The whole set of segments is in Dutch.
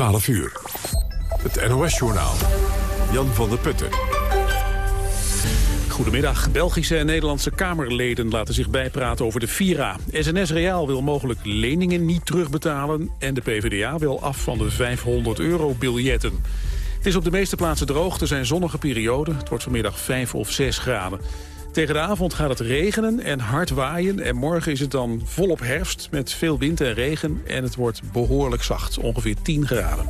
12 uur. Het NOS-journaal. Jan van der Putten. Goedemiddag. Belgische en Nederlandse Kamerleden laten zich bijpraten over de Vira. SNS Reaal wil mogelijk leningen niet terugbetalen... en de PvdA wil af van de 500 euro biljetten. Het is op de meeste plaatsen droog, er zijn zonnige perioden. Het wordt vanmiddag 5 of 6 graden. Tegen de avond gaat het regenen en hard waaien. En morgen is het dan volop herfst met veel wind en regen. En het wordt behoorlijk zacht, ongeveer 10 graden.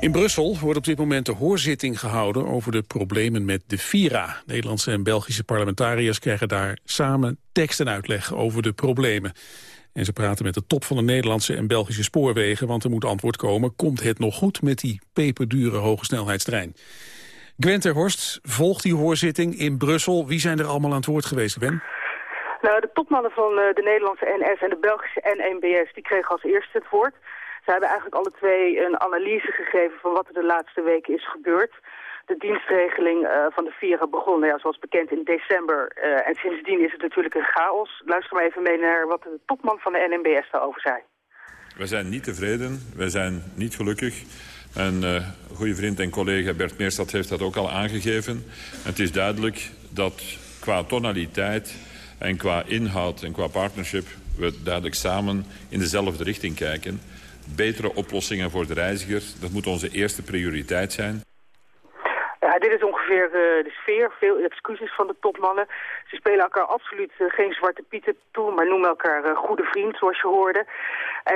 In Brussel wordt op dit moment de hoorzitting gehouden over de problemen met de Vira. Nederlandse en Belgische parlementariërs krijgen daar samen tekst en uitleg over de problemen. En ze praten met de top van de Nederlandse en Belgische spoorwegen, want er moet antwoord komen. Komt het nog goed met die peperdure hogesnelheidstrein? Gwen Horst volgt die hoorzitting in Brussel. Wie zijn er allemaal aan het woord geweest, Gwen? Nou, de topmannen van eh, de Nederlandse NS en de Belgische NNBS die kregen als eerste het woord. Ze hebben eigenlijk alle twee een analyse gegeven van wat er de laatste weken is gebeurd. De dienstregeling uh, van de Vira begon, ja, zoals bekend, in december. Uh, en sindsdien is het natuurlijk een chaos. Luister maar even mee naar wat de topman van de NNBS daarover zei. We zijn niet tevreden, we zijn niet gelukkig. En uh, goede vriend en collega Bert Meerstad heeft dat ook al aangegeven. Het is duidelijk dat qua tonaliteit en qua inhoud en qua partnership... we duidelijk samen in dezelfde richting kijken. Betere oplossingen voor de reiziger, dat moet onze eerste prioriteit zijn. Ja, dit is ongeveer uh, de sfeer. Veel excuses van de topmannen. Ze spelen elkaar absoluut uh, geen zwarte pieten toe, maar noemen elkaar goede vriend, zoals je hoorde.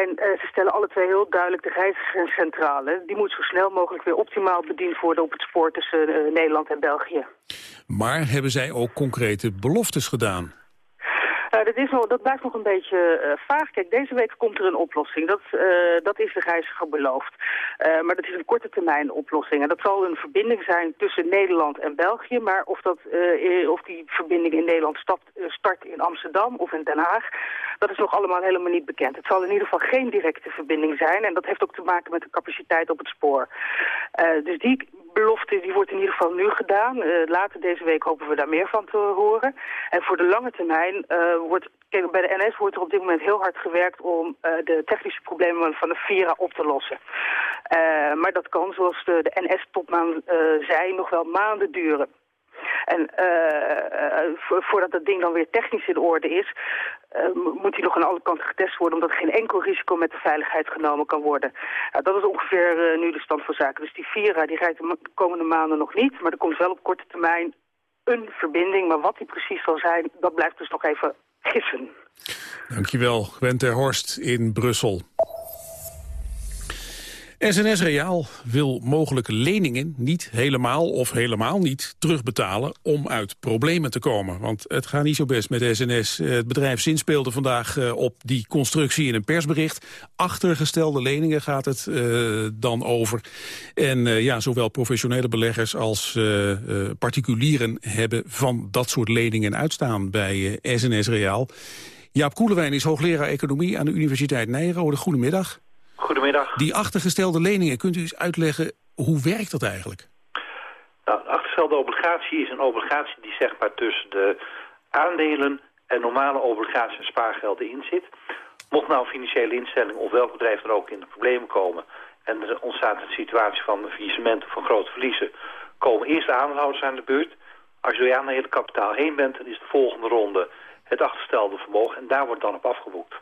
En ze stellen alle twee heel duidelijk de reiziger centrale. Die moet zo snel mogelijk weer optimaal bediend worden op het spoor tussen Nederland en België. Maar hebben zij ook concrete beloftes gedaan? Uh, dat, is nog, dat blijft nog een beetje uh, vaag. Kijk, deze week komt er een oplossing. Dat, uh, dat is de reiziger beloofd. maar dat is een korte termijn oplossing. En dat zal een verbinding zijn tussen Nederland en België. Maar of, dat, of die verbinding in Nederland start in Amsterdam of in Den Haag... dat is nog allemaal helemaal niet bekend. Het zal in ieder geval geen directe verbinding zijn. En dat heeft ook te maken met de capaciteit op het spoor. dus die belofte die wordt in ieder geval nu gedaan. later deze week hopen we daar meer van te horen. En voor de lange termijn wordt, kijk, bij de NS wordt er op dit moment heel hard gewerkt om uh, de technische problemen van de Vira op te lossen. Maar dat kan, zoals de, de NS-topman zei, nog wel maanden duren. En voordat dat ding dan weer technisch in orde is, moet hij nog aan alle kanten getest worden, omdat geen enkel risico met de veiligheid genomen kan worden. Dat is ongeveer nu de stand van zaken. Dus die Vira die rijdt de komende maanden nog niet, maar er komt wel op korte termijn een verbinding. Maar wat die precies zal zijn, dat blijft dus nog even gissen. Dankjewel, Gwen ter Horst in Brussel. SNS Reaal wil mogelijke leningen niet helemaal of helemaal niet terugbetalen om uit problemen te komen. Want het gaat niet zo best met SNS. Het bedrijf zinspeelde vandaag eh, op die constructie in een persbericht. Achtergestelde leningen gaat het uh, dan over. En uh, ja, zowel professionele beleggers als particulieren hebben van dat soort leningen uitstaan bij SNS Reaal. Jaap Koelewijn is hoogleraar economie aan de Universiteit Nijrode. Goedemiddag. Goedemiddag. Die achtergestelde leningen, kunt u eens uitleggen, hoe werkt dat eigenlijk? Nou, een achtergestelde obligatie is een obligatie die zeg maar tussen de aandelen en normale obligaties en spaargelden in zit. Mocht nou een financiële instelling of welk bedrijf er ook in de problemen komen... en er ontstaat een situatie van faillissement of van grote verliezen... komen eerst de aandeelhouders aan de beurt. Als je door je aan het kapitaal heen bent, dan is de volgende ronde het achtergestelde vermogen... en daar wordt dan op afgeboekt.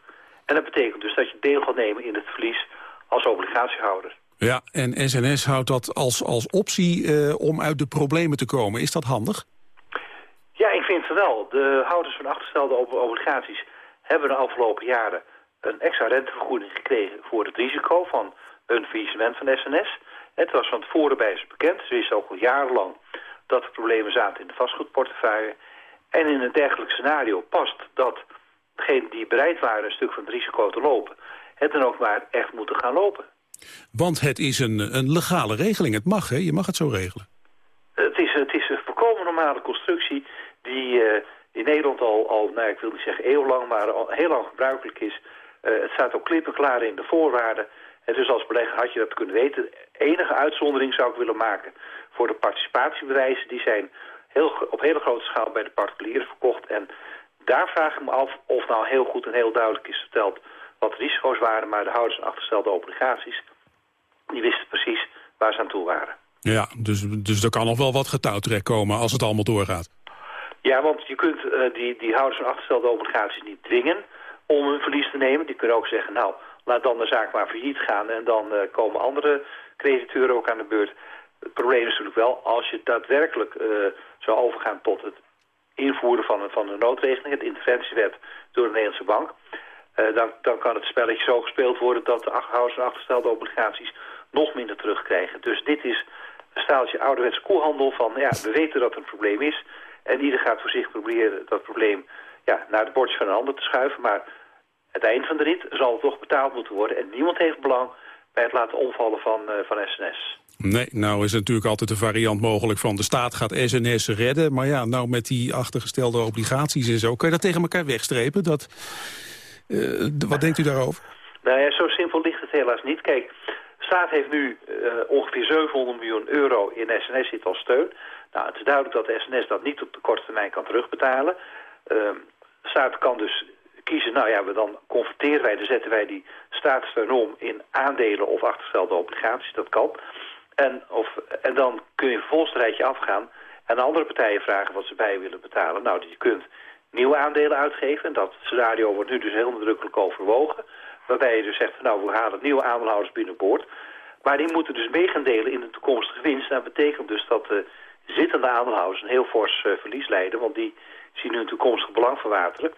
En dat betekent dus dat je deel gaat nemen in het verlies als obligatiehouder. Ja, en SNS houdt dat als, als optie uh, om uit de problemen te komen. Is dat handig? Ja, ik vind het wel. De houders van achterstelde obligaties hebben de afgelopen jaren een extra rentevergoeding gekregen voor het risico van een faillissement van SNS. Het was van tevoren bij ze bekend. Ze wisten ook al jarenlang dat er problemen zaten in de vastgoedportefeuille. En in een dergelijk scenario past dat degenen die bereid waren een stuk van het risico te lopen... het dan ook maar echt moeten gaan lopen. Want het is een, een legale regeling. Het mag, hè? Je mag het zo regelen. Het is, het is een volkomen normale constructie die uh, in Nederland al, al nou, ik wil niet zeggen eeuwenlang, maar al heel lang gebruikelijk is. Uh, het staat ook klippenklaar in de voorwaarden. En dus als belegger had je dat kunnen weten. Enige uitzondering zou ik willen maken voor de participatiebewijzen. Die zijn heel, op hele grote schaal bij de particulieren verkocht. En daar vraag ik me af of nou heel goed en heel duidelijk is verteld wat de risico's waren. Maar de houders van achterstelde obligaties, die wisten precies waar ze aan toe waren. Ja, dus, dus er kan nog wel wat getouwtrek komen als het allemaal doorgaat. Ja, want je kunt uh, die, die houders van achterstelde obligaties niet dwingen om hun verlies te nemen. Die kunnen ook zeggen, nou, laat dan de zaak maar failliet gaan en dan uh, komen andere crediteuren ook aan de beurt. Het probleem is natuurlijk wel, als je daadwerkelijk uh, zou overgaan tot het invoeren van een, van een noodregeling, het interventiewet door de Nederlandse bank, uh, dan, dan kan het spelletje zo gespeeld worden dat de houders van achterstelde obligaties nog minder terugkrijgen. Dus dit is een staaltje ouderwetse koehandel van, ja, we weten dat er een probleem is. En ieder gaat voor zich proberen dat probleem ja, naar de bordje van een ander te schuiven, maar het eind van de rit zal het toch betaald moeten worden en niemand heeft belang bij het laten omvallen van, uh, van SNS. Nee, nou is natuurlijk altijd de variant mogelijk van de staat gaat SNS redden. Maar ja, nou met die achtergestelde obligaties en zo, kun je dat tegen elkaar wegstrepen? Dat, uh, wat denkt u daarover? Nou ja, zo simpel ligt het helaas niet. Kijk, de staat heeft nu uh, ongeveer 700 miljoen euro in SNS zit als steun. Nou, het is duidelijk dat de SNS dat niet op de korte termijn kan terugbetalen. de staat kan dus nou ja, we dan converteren wij, dan zetten wij die staatssteun om in aandelen of achterstelde obligaties, dat kan. En, of, en dan kun je vervolgens een rijtje afgaan en andere partijen vragen wat ze bij willen betalen. Nou, je kunt nieuwe aandelen uitgeven en dat scenario wordt nu dus heel nadrukkelijk overwogen. Waarbij je dus zegt, nou, we halen nieuwe aandeelhouders binnenboord. Maar die moeten dus mee gaan delen in de toekomstige winst. En dat betekent dus dat de zittende aandeelhouders een heel fors uh, verlies leiden, want die zien hun toekomstig belang verwateren.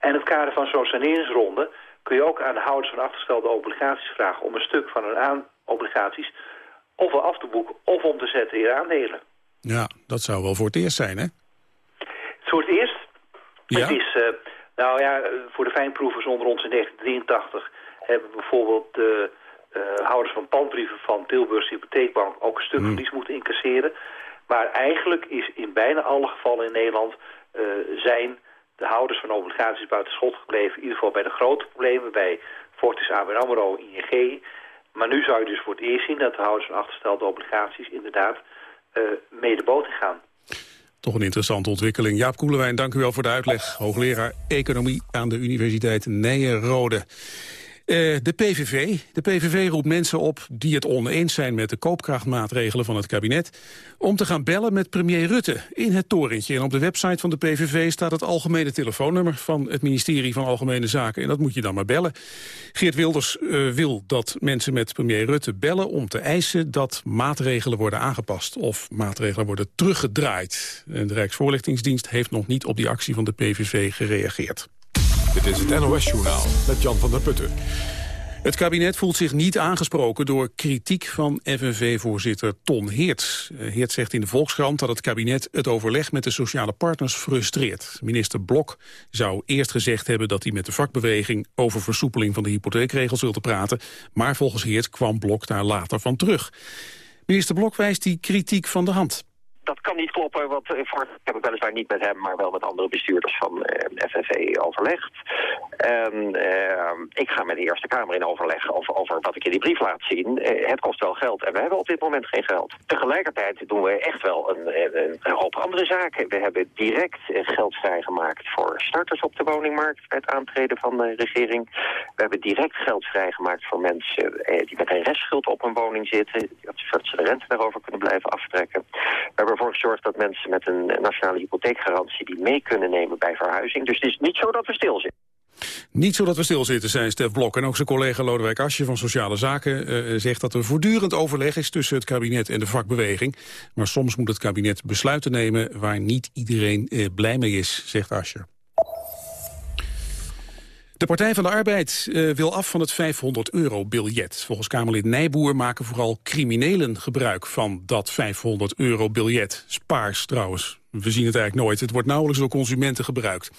En in het kader van zo'n saneringsronde kun je ook aan de houders van achterstelde obligaties vragen... om een stuk van hun aan obligaties ofwel af te boeken of om te zetten in aandelen. Ja, dat zou wel voor het eerst zijn, hè? Het voor het eerst? Ja. Het is, uh, nou ja, voor de fijnproevers onder ons in 1983... hebben bijvoorbeeld de uh, houders van pandbrieven van Tilburgse Hypotheekbank... ook een stuk verlies moeten incasseren. Maar eigenlijk is in bijna alle gevallen in Nederland... Uh, zijn de houders van obligaties buiten schot gebleven. In ieder geval bij de grote problemen, bij Fortis, ABN AMRO, ING. Maar nu zou je dus voor het eerst zien dat de houders van achterstelde obligaties inderdaad uh, mee de boot gaan. Toch een interessante ontwikkeling. Jaap Koelewijn, dank u wel voor de uitleg. Hoogleraar Economie aan de Universiteit Nijenrode. Uh, de PVV. De PVV roept mensen op die het oneens zijn met de koopkrachtmaatregelen van het kabinet... om te gaan bellen met premier Rutte in het torentje. En op de website van de PVV staat het algemene telefoonnummer... van het ministerie van Algemene Zaken. En dat moet je dan maar bellen. Geert Wilders uh, wil dat mensen met premier Rutte bellen... om te eisen dat maatregelen worden aangepast... of maatregelen worden teruggedraaid. En de Rijksvoorlichtingsdienst heeft nog niet op die actie van de PVV gereageerd. Dit is het NOS-journaal met Jan van der Putten. Het kabinet voelt zich niet aangesproken door kritiek van FNV-voorzitter Ton Heerts. Eh, Heerts zegt in de Volkskrant dat het kabinet het overleg met de sociale partners frustreert. Minister Blok zou eerst gezegd hebben dat hij met de vakbeweging over versoepeling van de hypotheekregels wilde praten, maar volgens Heerts kwam Blok daar later van terug. Minister Blok wijst die kritiek van de hand dat kan niet kloppen, want uh, voor heb ik weliswaar niet met hem, maar wel met andere bestuurders van eh, FNV overlegd. En uh, ik ga met de Eerste Kamer in overleg over, over wat ik in die brief laat zien. het kost wel geld en we hebben op dit moment geen geld. Tegelijkertijd doen we echt wel een, een, hoop andere zaken. We hebben direct geld vrijgemaakt voor starters op de woningmarkt bij het aantreden van de regering. We hebben direct geld vrijgemaakt voor mensen die met een restschuld op een woning zitten. Dat ze de rente daarover kunnen blijven aftrekken. Hebben ervoor gezorgd dat mensen met een nationale hypotheekgarantie die mee kunnen nemen bij verhuizing. Dus het is niet zo dat we stilzitten. Niet zo dat we stilzitten, zei Stef Blok. En ook zijn collega Lodewijk Asje van Sociale Zaken uh, zegt dat er voortdurend overleg is tussen het kabinet en de vakbeweging. Maar soms moet het kabinet besluiten nemen waar niet iedereen uh, blij mee is, zegt Asje. De Partij van de Arbeid uh, wil af van het 500-euro-biljet. Volgens Kamerlid Nijboer maken vooral criminelen gebruik van dat 500-euro-biljet. Spaars trouwens. We zien het eigenlijk nooit. Het wordt nauwelijks door consumenten gebruikt.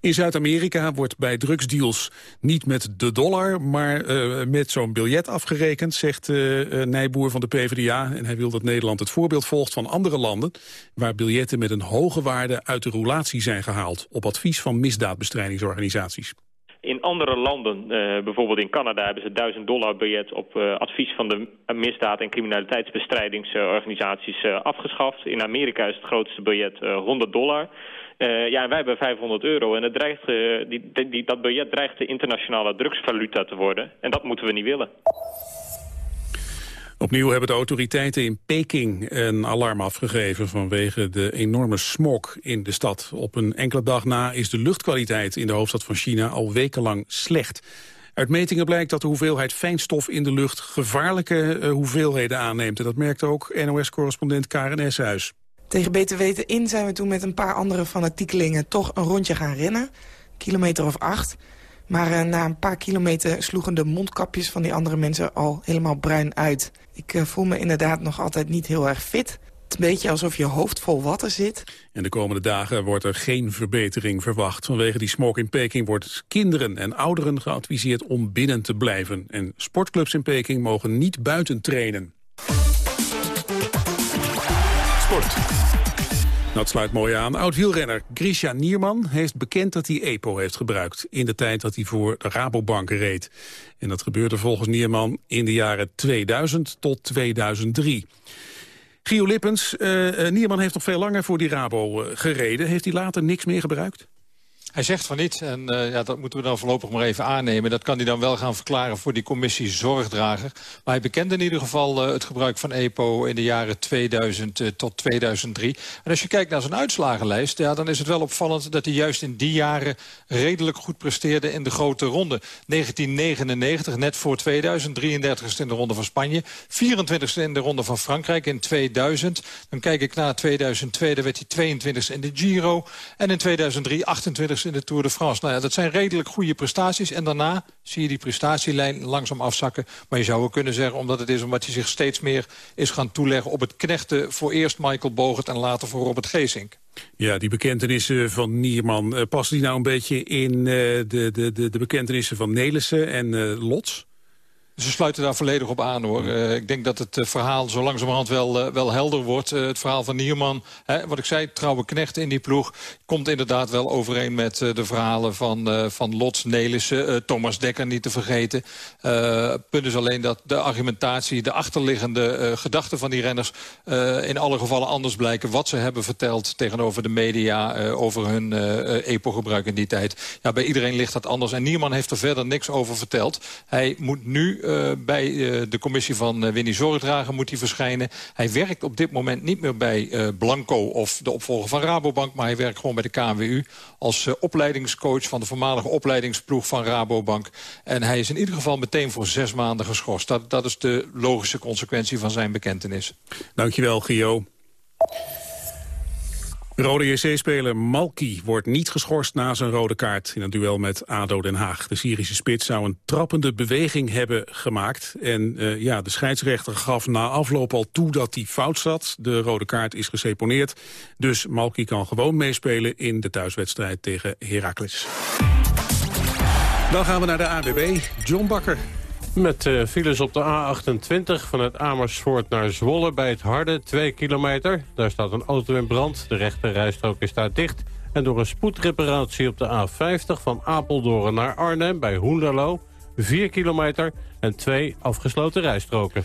In Zuid-Amerika wordt bij drugsdeals niet met de dollar... maar uh, met zo'n biljet afgerekend, zegt uh, Nijboer van de PvdA. En hij wil dat Nederland het voorbeeld volgt van andere landen... waar biljetten met een hoge waarde uit de roulatie zijn gehaald... op advies van misdaadbestrijdingsorganisaties. In andere landen, uh, bijvoorbeeld in Canada, hebben ze 1000 dollar biljet op uh, advies van de misdaad- en criminaliteitsbestrijdingsorganisaties uh, afgeschaft. In Amerika is het grootste biljet 100 dollar. Ja, wij hebben 500 euro en het dreigt, die, dat biljet dreigt de internationale drugsvaluta te worden. En dat moeten we niet willen. Opnieuw hebben de autoriteiten in Peking een alarm afgegeven vanwege de enorme smog in de stad. Op een enkele dag na is de luchtkwaliteit in de hoofdstad van China al wekenlang slecht. Uit metingen blijkt dat de hoeveelheid fijnstof in de lucht gevaarlijke uh, hoeveelheden aanneemt. En dat merkt ook NOS-correspondent Karen Eshuis. Tegen beter weten in zijn we toen met een paar andere fanatiekelingen toch een rondje gaan rennen. Kilometer of acht. Maar uh, na een paar kilometer sloegen de mondkapjes van die andere mensen al helemaal bruin uit. Ik uh, voel me inderdaad nog altijd niet heel erg fit. Het is een beetje alsof je hoofd vol water zit. En de komende dagen wordt er geen verbetering verwacht. Vanwege die smog in Peking wordt kinderen en ouderen geadviseerd om binnen te blijven. En sportclubs in Peking mogen niet buiten trainen. Sport. Dat sluit mooi aan. Oud-wielrenner Grisha Nierman heeft bekend dat hij EPO heeft gebruikt... in de tijd dat hij voor de Rabobank reed. En dat gebeurde volgens Nierman in de jaren 2000 tot 2003. Gio Lippens, uh, Nierman heeft nog veel langer voor die Rabo uh, gereden. Heeft hij later niks meer gebruikt? Hij zegt van niet en uh, ja, dat moeten we dan voorlopig maar even aannemen. Dat kan hij dan wel gaan verklaren voor die commissie Zorgdrager. Maar hij bekende in ieder geval uh, het gebruik van EPO in de jaren 2000 uh, tot 2003. En als je kijkt naar zijn uitslagenlijst, ja, dan is het wel opvallend... dat hij juist in die jaren redelijk goed presteerde in de grote ronde. 1999, net voor 2000, 33ste in de ronde van Spanje. 24ste in de ronde van Frankrijk in 2000. Dan kijk ik naar 2002, daar werd hij 22ste in de Giro. En in 2003, 28 in de Tour de France. Nou ja, dat zijn redelijk goede prestaties. En daarna zie je die prestatielijn langzaam afzakken. Maar je zou ook kunnen zeggen, omdat het is omdat hij zich steeds meer is gaan toeleggen op het knechten voor eerst Michael Bogert en later voor Robert Geesink. Ja, die bekentenissen van Nierman, uh, passen die nou een beetje in uh, de, de, de, de bekentenissen van Nelissen en uh, Lots? Ze sluiten daar volledig op aan, hoor. Uh, ik denk dat het uh, verhaal zo langzamerhand wel, uh, wel helder wordt. het verhaal van Nierman, hè, wat ik zei, trouwe knecht in die ploeg... komt inderdaad wel overeen met de verhalen van, van Lots Nelissen... Thomas Dekker niet te vergeten. Het punt is alleen dat de argumentatie, de achterliggende gedachten van die renners... in alle gevallen anders blijken wat ze hebben verteld tegenover de media... over hun EPO-gebruik in die tijd. Ja, bij iedereen ligt dat anders. En Nierman heeft er verder niks over verteld. Hij moet nu bij uh, de commissie van uh, Winnie Zorgdrager moet hij verschijnen. Hij werkt op dit moment niet meer bij Blanco of de opvolger van Rabobank... maar hij werkt gewoon bij de KNWU als opleidingscoach... van de voormalige opleidingsploeg van Rabobank. En hij is in ieder geval meteen voor zes maanden geschorst. Dat, dat is de logische consequentie van zijn bekentenis. Dankjewel, Gio. Rode JC-speler Malki wordt niet geschorst na zijn rode kaart in een duel met ADO Den Haag. De Syrische spits zou een trappende beweging hebben gemaakt. En uh, ja, de scheidsrechter gaf na afloop al toe dat hij fout zat. De rode kaart is geseponeerd. Dus Malki kan gewoon meespelen in de thuiswedstrijd tegen Heracles. Dan gaan we naar de ABB. John Bakker. Met uh, files op de A28 vanuit Amersfoort naar Zwolle bij het Harde, 2 kilometer. Daar staat een auto in brand, de rechte rijstrook is daar dicht. En door een spoedreparatie op de A50 van Apeldoorn naar Arnhem bij Hoenderlo... 4 kilometer en twee afgesloten rijstroken.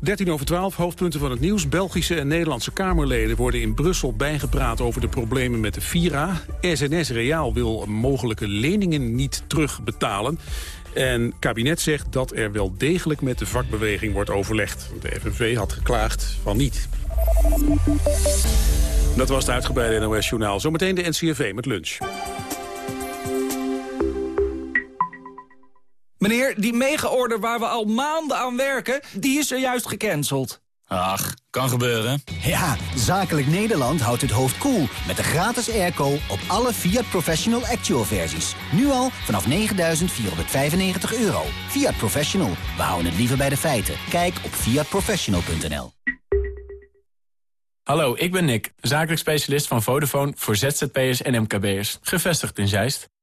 13 over 12, hoofdpunten van het nieuws. Belgische en Nederlandse Kamerleden worden in Brussel bijgepraat over de problemen met de Vira. SNS Reaal wil mogelijke leningen niet terugbetalen. En kabinet zegt dat er wel degelijk met de vakbeweging wordt overlegd. De FNV had geklaagd van niet. Dat was het uitgebreide NOS-journaal. Zometeen de NCRV met lunch. Meneer, die mega-order waar we al maanden aan werken, die is er juist gecanceld. Ach, kan gebeuren. Ja, Zakelijk Nederland houdt het hoofd koel cool met de gratis airco op alle Fiat Professional Actual versies. Nu al vanaf 9.495 euro. Fiat Professional, we houden het liever bij de feiten. Kijk op fiatprofessional.nl Hallo, ik ben Nick, zakelijk specialist van Vodafone voor ZZP'ers en MKB'ers. Gevestigd in Zeist.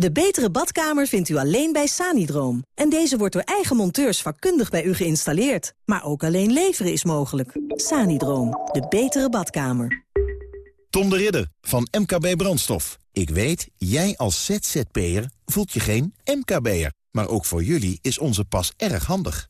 De betere badkamer vindt u alleen bij Sanidroom. En deze wordt door eigen monteurs vakkundig bij u geïnstalleerd. Maar ook alleen leveren is mogelijk. Sanidroom, de betere badkamer. Tom de Ridder van MKB Brandstof. Ik weet, jij als ZZP'er voelt je geen MKB'er. Maar ook voor jullie is onze pas erg handig.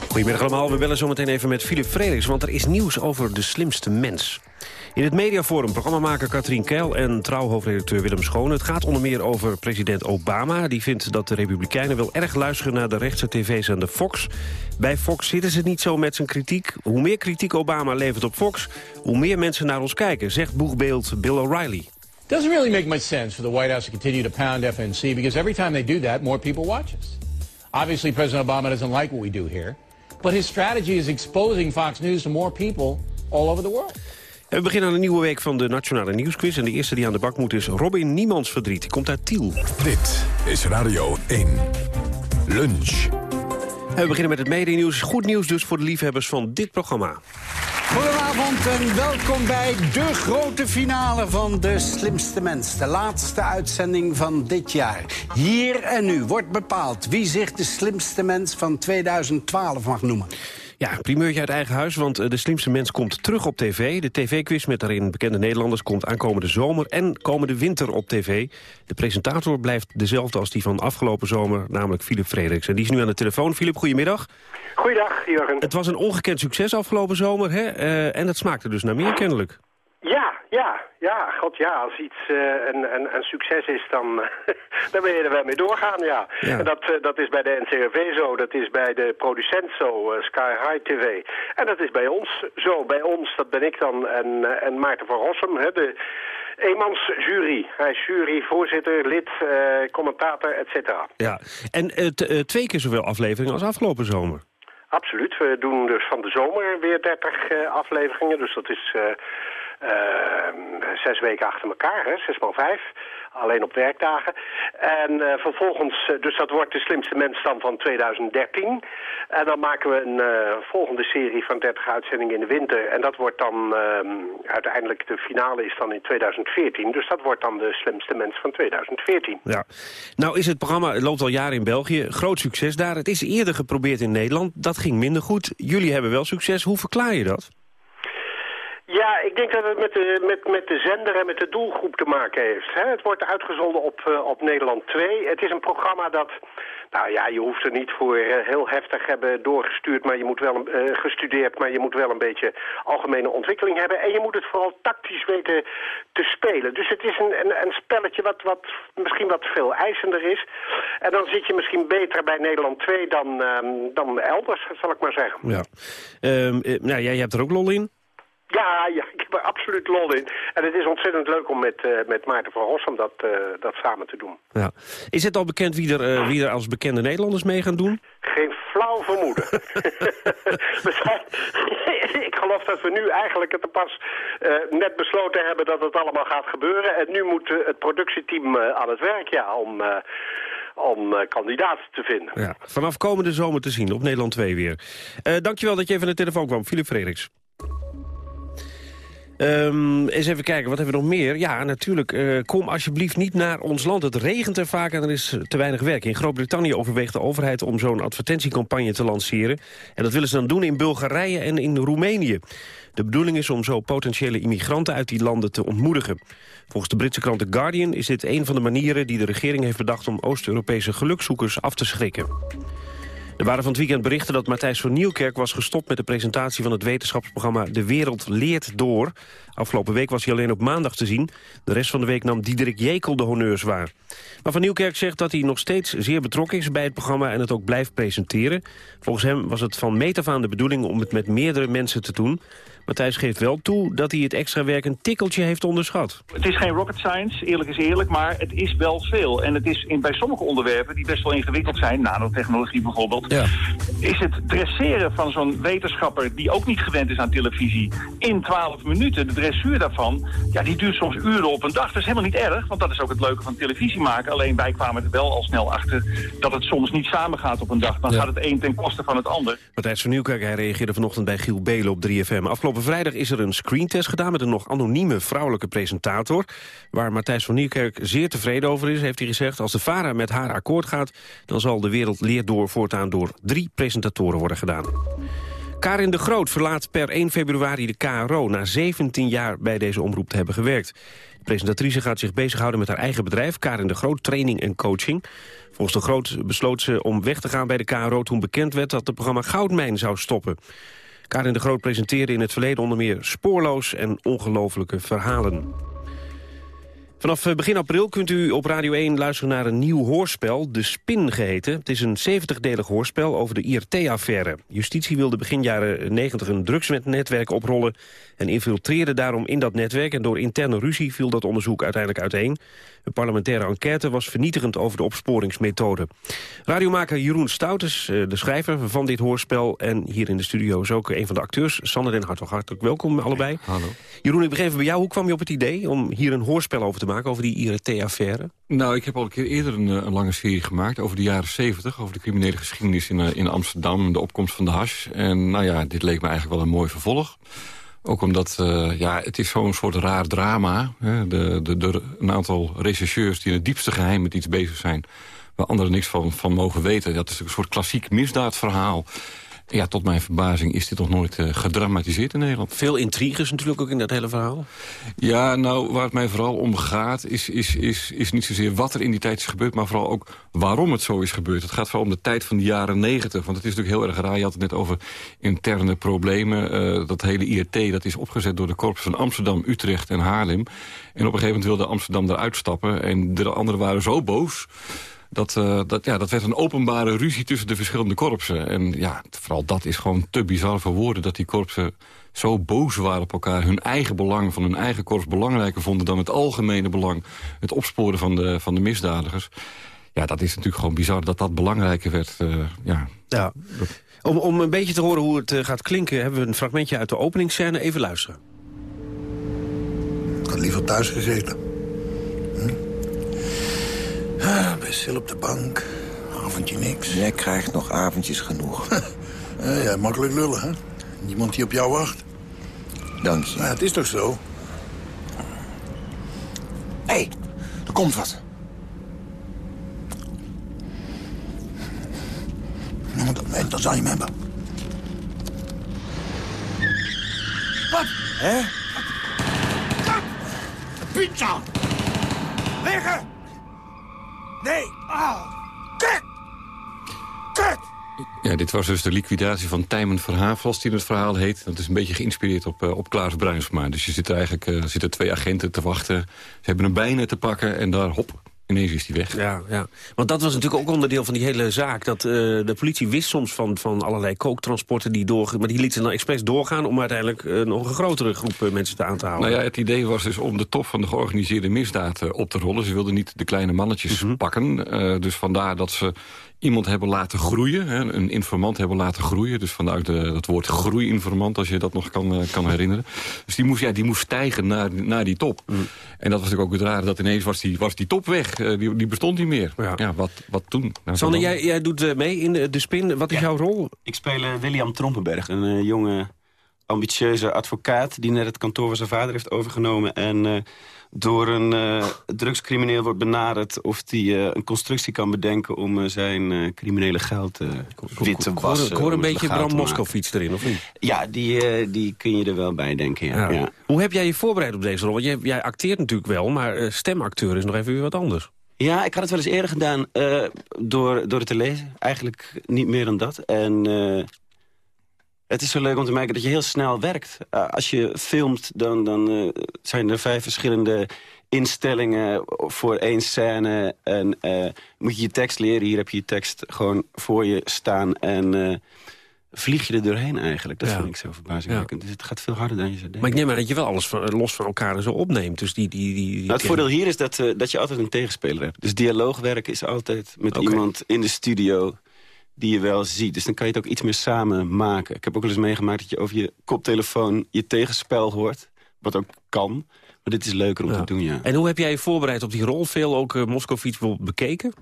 Goedemiddag allemaal, we bellen zometeen even met Philip Frederiks... want er is nieuws over de slimste mens. In het mediaforum programmamaker Katrien Keil en trouwhoofdredacteur Willem Schoon. Het gaat onder meer over president Obama. Die vindt dat de Republikeinen wel erg luisteren naar de rechtse tv-zender Fox. Bij Fox zitten ze niet zo met zijn kritiek. Hoe meer kritiek Obama levert op Fox, hoe meer mensen naar ons kijken, zegt boegbeeld Bill O'Reilly. doesn't really make much sense for the White House to continue to pound FNC because every time they do that, more people watch us. Obviously, President Obama doesn't like what we do here, but his strategy is exposing Fox News to more people all over the world. En we beginnen aan een nieuwe week van de Nationale Nieuwsquiz. En de eerste die aan de bak moet is Robin Niemands Verdriet. Die komt uit Tiel. Dit is Radio 1. Lunch. En we beginnen met het medenieuws. Goed nieuws dus voor de liefhebbers van dit programma. Goedenavond en welkom bij de grote finale van De Slimste Mens. De laatste uitzending van dit jaar. Hier en nu wordt bepaald wie zich de slimste mens van 2012 mag noemen. Ja, primeurtje uit eigen huis, want eh, de slimste mens komt terug op tv. De tv-quiz met daarin bekende Nederlanders komt aankomende zomer en komende winter op tv. De presentator blijft dezelfde als die van afgelopen zomer, namelijk Philip Frederiks. En die is nu aan de telefoon. Philip, goedemiddag. Goeiedag, Jurgen. Het was een ongekend succes afgelopen zomer, hè? Eh, en dat smaakte dus naar meer kennelijk. Ja, ja, ja, god ja, als iets uh, een, een, een, succes is, dan, dan ben je er wel mee doorgaan, ja. Ja. En dat, uh, dat is bij de NCRV zo, dat is bij de producent zo, uh, Sky High TV. En dat is bij ons zo, bij ons, dat ben ik dan, en, en Maarten van Rossum, hè, de eenmansjury. Hij is juryvoorzitter, lid, commentator, et cetera. Ja, en twee keer zoveel afleveringen als afgelopen zomer. Absoluut, we doen dus van de zomer weer 30 afleveringen, dus dat is... Uh, zes weken achter elkaar, hè, zes maal vijf. Alleen op werkdagen. En uh, vervolgens, uh, dus dat wordt de slimste mens dan van 2013. En dan maken we een uh, volgende serie van 30 uitzendingen in de winter. En dat wordt dan, ehm, uiteindelijk de finale is dan in 2014. Dus dat wordt dan de slimste mens van 2014. Ja. Nou is het programma, het loopt al jaren in België. Groot succes daar. Het is eerder geprobeerd in Nederland. Dat ging minder goed. Jullie hebben wel succes. Hoe verklaar je dat? Ja, ik denk dat het met de, met, met de zender en met de doelgroep te maken heeft. Hè? Het wordt uitgezonden op, uh, op Nederland 2. Het is een programma dat, nou ja, je hoeft er niet voor uh, heel heftig hebben doorgestuurd, maar je moet wel uh, gestudeerd, maar je moet wel een beetje algemene ontwikkeling hebben. En je moet het vooral tactisch weten te spelen. Dus het is een, een, een spelletje wat, wat misschien wat veel eisender is. En dan zit je misschien beter bij Nederland 2 dan, um, dan elders, zal ik maar zeggen. Ja. Um, nou, jij hebt er ook lol in? Ja, ja, ik heb er absoluut lol in. En het is ontzettend leuk om met, uh, met Maarten van Rossum dat, uh, dat samen te doen. Ja. Is het al bekend wie er, uh, wie er als bekende Nederlanders mee gaan doen? Geen flauw vermoeden. we zijn, ik geloof dat we nu eigenlijk het pas net besloten hebben dat het allemaal gaat gebeuren. En nu moet het productieteam aan het werk, ja, om om uh, kandidaten te vinden. Ja, vanaf komende zomer te zien op Nederland 2 weer. Uh, dankjewel dat je even naar de telefoon kwam, Philip Frederiks. Um, eens even kijken, wat hebben we nog meer? Ja, natuurlijk, uh, kom alsjeblieft niet naar ons land. Het regent er vaak en er is te weinig werk. In Groot-Brittannië overweegt de overheid om zo'n advertentiecampagne te lanceren. En dat willen ze dan doen in Bulgarije en in Roemenië. De bedoeling is om zo potentiële immigranten uit die landen te ontmoedigen. Volgens de Britse krant The Guardian is dit een van de manieren die de regering heeft bedacht om Oost-Europese gelukzoekers af te schrikken. Er waren van het weekend berichten dat Matthijs van Nieuwkerk was gestopt... met de presentatie van het wetenschapsprogramma De Wereld Leert Door. Afgelopen week was hij alleen op maandag te zien. De rest van de week nam Diederik Jekel de honneurs waar. Maar Van Nieuwkerk zegt dat hij nog steeds zeer betrokken is bij het programma... en het ook blijft presenteren. Volgens hem was het van meet af aan de bedoeling om het met meerdere mensen te doen... Matthijs geeft wel toe dat hij het extra werk een tikkeltje heeft onderschat. Het is geen rocket science, eerlijk is eerlijk, maar het is wel veel. En het is in, bij sommige onderwerpen die best wel ingewikkeld zijn, nanotechnologie bijvoorbeeld, ja. is het dresseren van zo'n wetenschapper die ook niet gewend is aan televisie in 12 minuten. De dressuur daarvan, ja, die duurt soms uren op een dag. Dat is helemaal niet erg, want dat is ook het leuke van televisie maken. Alleen wij kwamen er wel al snel achter dat het soms niet samengaat op een dag. Dan Ja. gaat het een ten koste van het ander. Matthijs van Nieuwkerk hij reageerde vanochtend bij Giel Belen op 3FM. Afgelopen vrijdag is er een screentest gedaan met een nog anonieme vrouwelijke presentator. Waar Matthijs van Nieuwkerk zeer tevreden over is, heeft hij gezegd. Als de VARA met haar akkoord gaat, dan zal de wereld leert door voortaan door drie presentatoren worden gedaan. Karin de Groot verlaat per 1 februari de KRO... na 17 jaar bij deze omroep te hebben gewerkt. De presentatrice gaat zich bezighouden met haar eigen bedrijf... Karin de Groot Training en Coaching. Volgens de Groot besloot ze om weg te gaan bij de KRO... toen bekend werd dat het programma Goudmijn zou stoppen. Karin de Groot presenteerde in het verleden onder meer spoorloos en ongelofelijke verhalen. Vanaf eh, begin april kunt u op Radio 1 luisteren naar een nieuw hoorspel, De Spin geheten. Het is een 70-delig hoorspel over de IRT-affaire. Justitie wilde begin jaren 90 een drugsnetwerk oprollen... en infiltreerde daarom in dat netwerk. En door interne ruzie viel dat onderzoek uiteindelijk uiteen. Een parlementaire enquête was vernietigend over de opsporingsmethode. Radiomaker Jeroen Stout is eh, de schrijver van dit hoorspel... en hier in de studio is ook een van de acteurs, Sander den Hartog. Hartelijk welkom allebei. Hallo. Jeroen, ik begreep even bij jou, hoe kwam je op het idee om hier een hoorspel over te maken... over die IRT-affaire? Nou, ik heb al een keer eerder een, eh, een lange serie gemaakt over de jaren 70... over de criminele geschiedenis in, eh, in Amsterdam, de opkomst van de hash. En nou ja, dit leek me eigenlijk wel een mooi vervolg. Ook omdat, eh, ja, het is zo'n soort raar drama. Hè? De, de, de, een aantal rechercheurs die in het diepste geheim met iets bezig zijn... waar anderen niks van, van mogen weten. Dat is een soort klassiek misdaadverhaal. Ja, tot mijn verbazing is dit nog nooit eh, gedramatiseerd in Nederland. Veel intriges natuurlijk ook in dat hele verhaal. Ja, nou, waar het mij vooral om gaat... Is, is, is, is niet zozeer wat er in die tijd is gebeurd... maar vooral ook waarom het zo is gebeurd. Het gaat vooral om de tijd van de jaren negentig. Want het is natuurlijk heel erg raar. Je had het net over interne problemen. Eh, dat hele IRT dat is opgezet door de korps van Amsterdam, Utrecht en Haarlem. En op een gegeven moment wilde Amsterdam eruit stappen. En de anderen waren zo boos... Dat, eh, dat, ja, dat werd een openbare ruzie tussen de verschillende korpsen. En ja, vooral dat is gewoon te bizar voor woorden... dat die korpsen zo boos waren op elkaar. Hun eigen belang van hun eigen korps belangrijker vonden... dan het algemene belang, het opsporen van de, van de misdadigers. Ja, dat is natuurlijk gewoon bizar dat dat belangrijker werd. eh, ja. Ja. Om, om een beetje te horen hoe het eh, gaat klinken... hebben we een fragmentje uit de openingsscène. Even luisteren. Ik had liever thuis gezeten. Hm? Ah, stil op de bank. Avondje niks. Jij krijgt nog avondjes genoeg. Ja, ja, makkelijk lullen, hè? Niemand die op jou wacht. Dank je. Nou, het is toch zo? Hé, hey, er komt wat. Nou, dat, nee, dat zal je me hebben. Wat? Hè? Pizza! Liggen! Nee! Oh. Kut! Kut! Ja, dit was dus de liquidatie van Tijmen Verhaaf, zoals die het verhaal heet. Dat is een beetje geïnspireerd op, uh, op Klaas Bruinsma. Dus je zit er eigenlijk uh, zitten twee agenten te wachten. Ze hebben een bijna te pakken en daar, hop, ineens is die weg. Ja, ja. Want dat was natuurlijk ook onderdeel van die hele zaak. Dat uh, de politie wist soms van, van allerlei kooktransporten die doorgaan. Maar die lieten ze dan expres doorgaan om uiteindelijk uh, nog een grotere groep uh, mensen te aan te houden. Nou ja, het idee was dus om de top van de georganiseerde misdaad op te rollen. Ze wilden niet de kleine mannetjes mm -hmm. pakken. dus vandaar dat ze iemand hebben laten groeien. Hè, een informant hebben laten groeien. Dus vandaar de, dat woord groeiinformant, als je dat nog kan, uh, kan herinneren. Dus die moest, ja, die moest stijgen naar, naar die top. Mm. En dat was natuurlijk ook het rare, dat ineens was die, was die top weg. Uh, die, die bestond niet meer. Ja, ja wat, wat toen? Nou, Sander, jij, jij doet mee in de, de spin. Wat is ja. jouw rol? Ik speel William Trompenberg, een jonge, ambitieuze advocaat... die net het kantoor van zijn vader heeft overgenomen... en door een uh, drugscrimineel wordt benaderd... of hij uh, een constructie kan bedenken om zijn criminele geld wit te wassen. Ik hoor een beetje Bram Moskowitz erin, of niet? Ja, die, die kun je er wel bij denken, ja. Ja. Hoe heb jij je voorbereid op deze rol? Want jij, jij acteert natuurlijk wel, maar stemacteur is nog even weer wat anders. Ja, ik had het wel eens eerder gedaan eh, door, door het te lezen. Eigenlijk niet meer dan dat. En eh, het is zo leuk om te merken dat je heel snel werkt. Eh, als je filmt, dan, dan eh, zijn er vijf verschillende instellingen voor één scène. En eh, moet je je tekst leren. Hier heb je je tekst gewoon voor je staan. En vlieg je er doorheen eigenlijk. Dat Ja. vind ik zo verbazingwekkend. Dus het gaat veel harder dan je zou denken. Maar ik neem aan dat je wel alles van, los van elkaar zo opneemt. Dus die, die, die, die Nou, het voordeel hier is dat, dat je altijd een tegenspeler hebt. Dus dialoogwerk is altijd met iemand in de studio die je wel ziet. Dus dan kan je het ook iets meer samen maken. Ik heb ook wel eens meegemaakt dat je over je koptelefoon je tegenspel hoort. Wat ook kan. Maar dit is leuker om Ja. te doen, ja. En hoe heb jij je voorbereid op die rol? Veel ook uh, Moskovits bijvoorbeeld bekeken?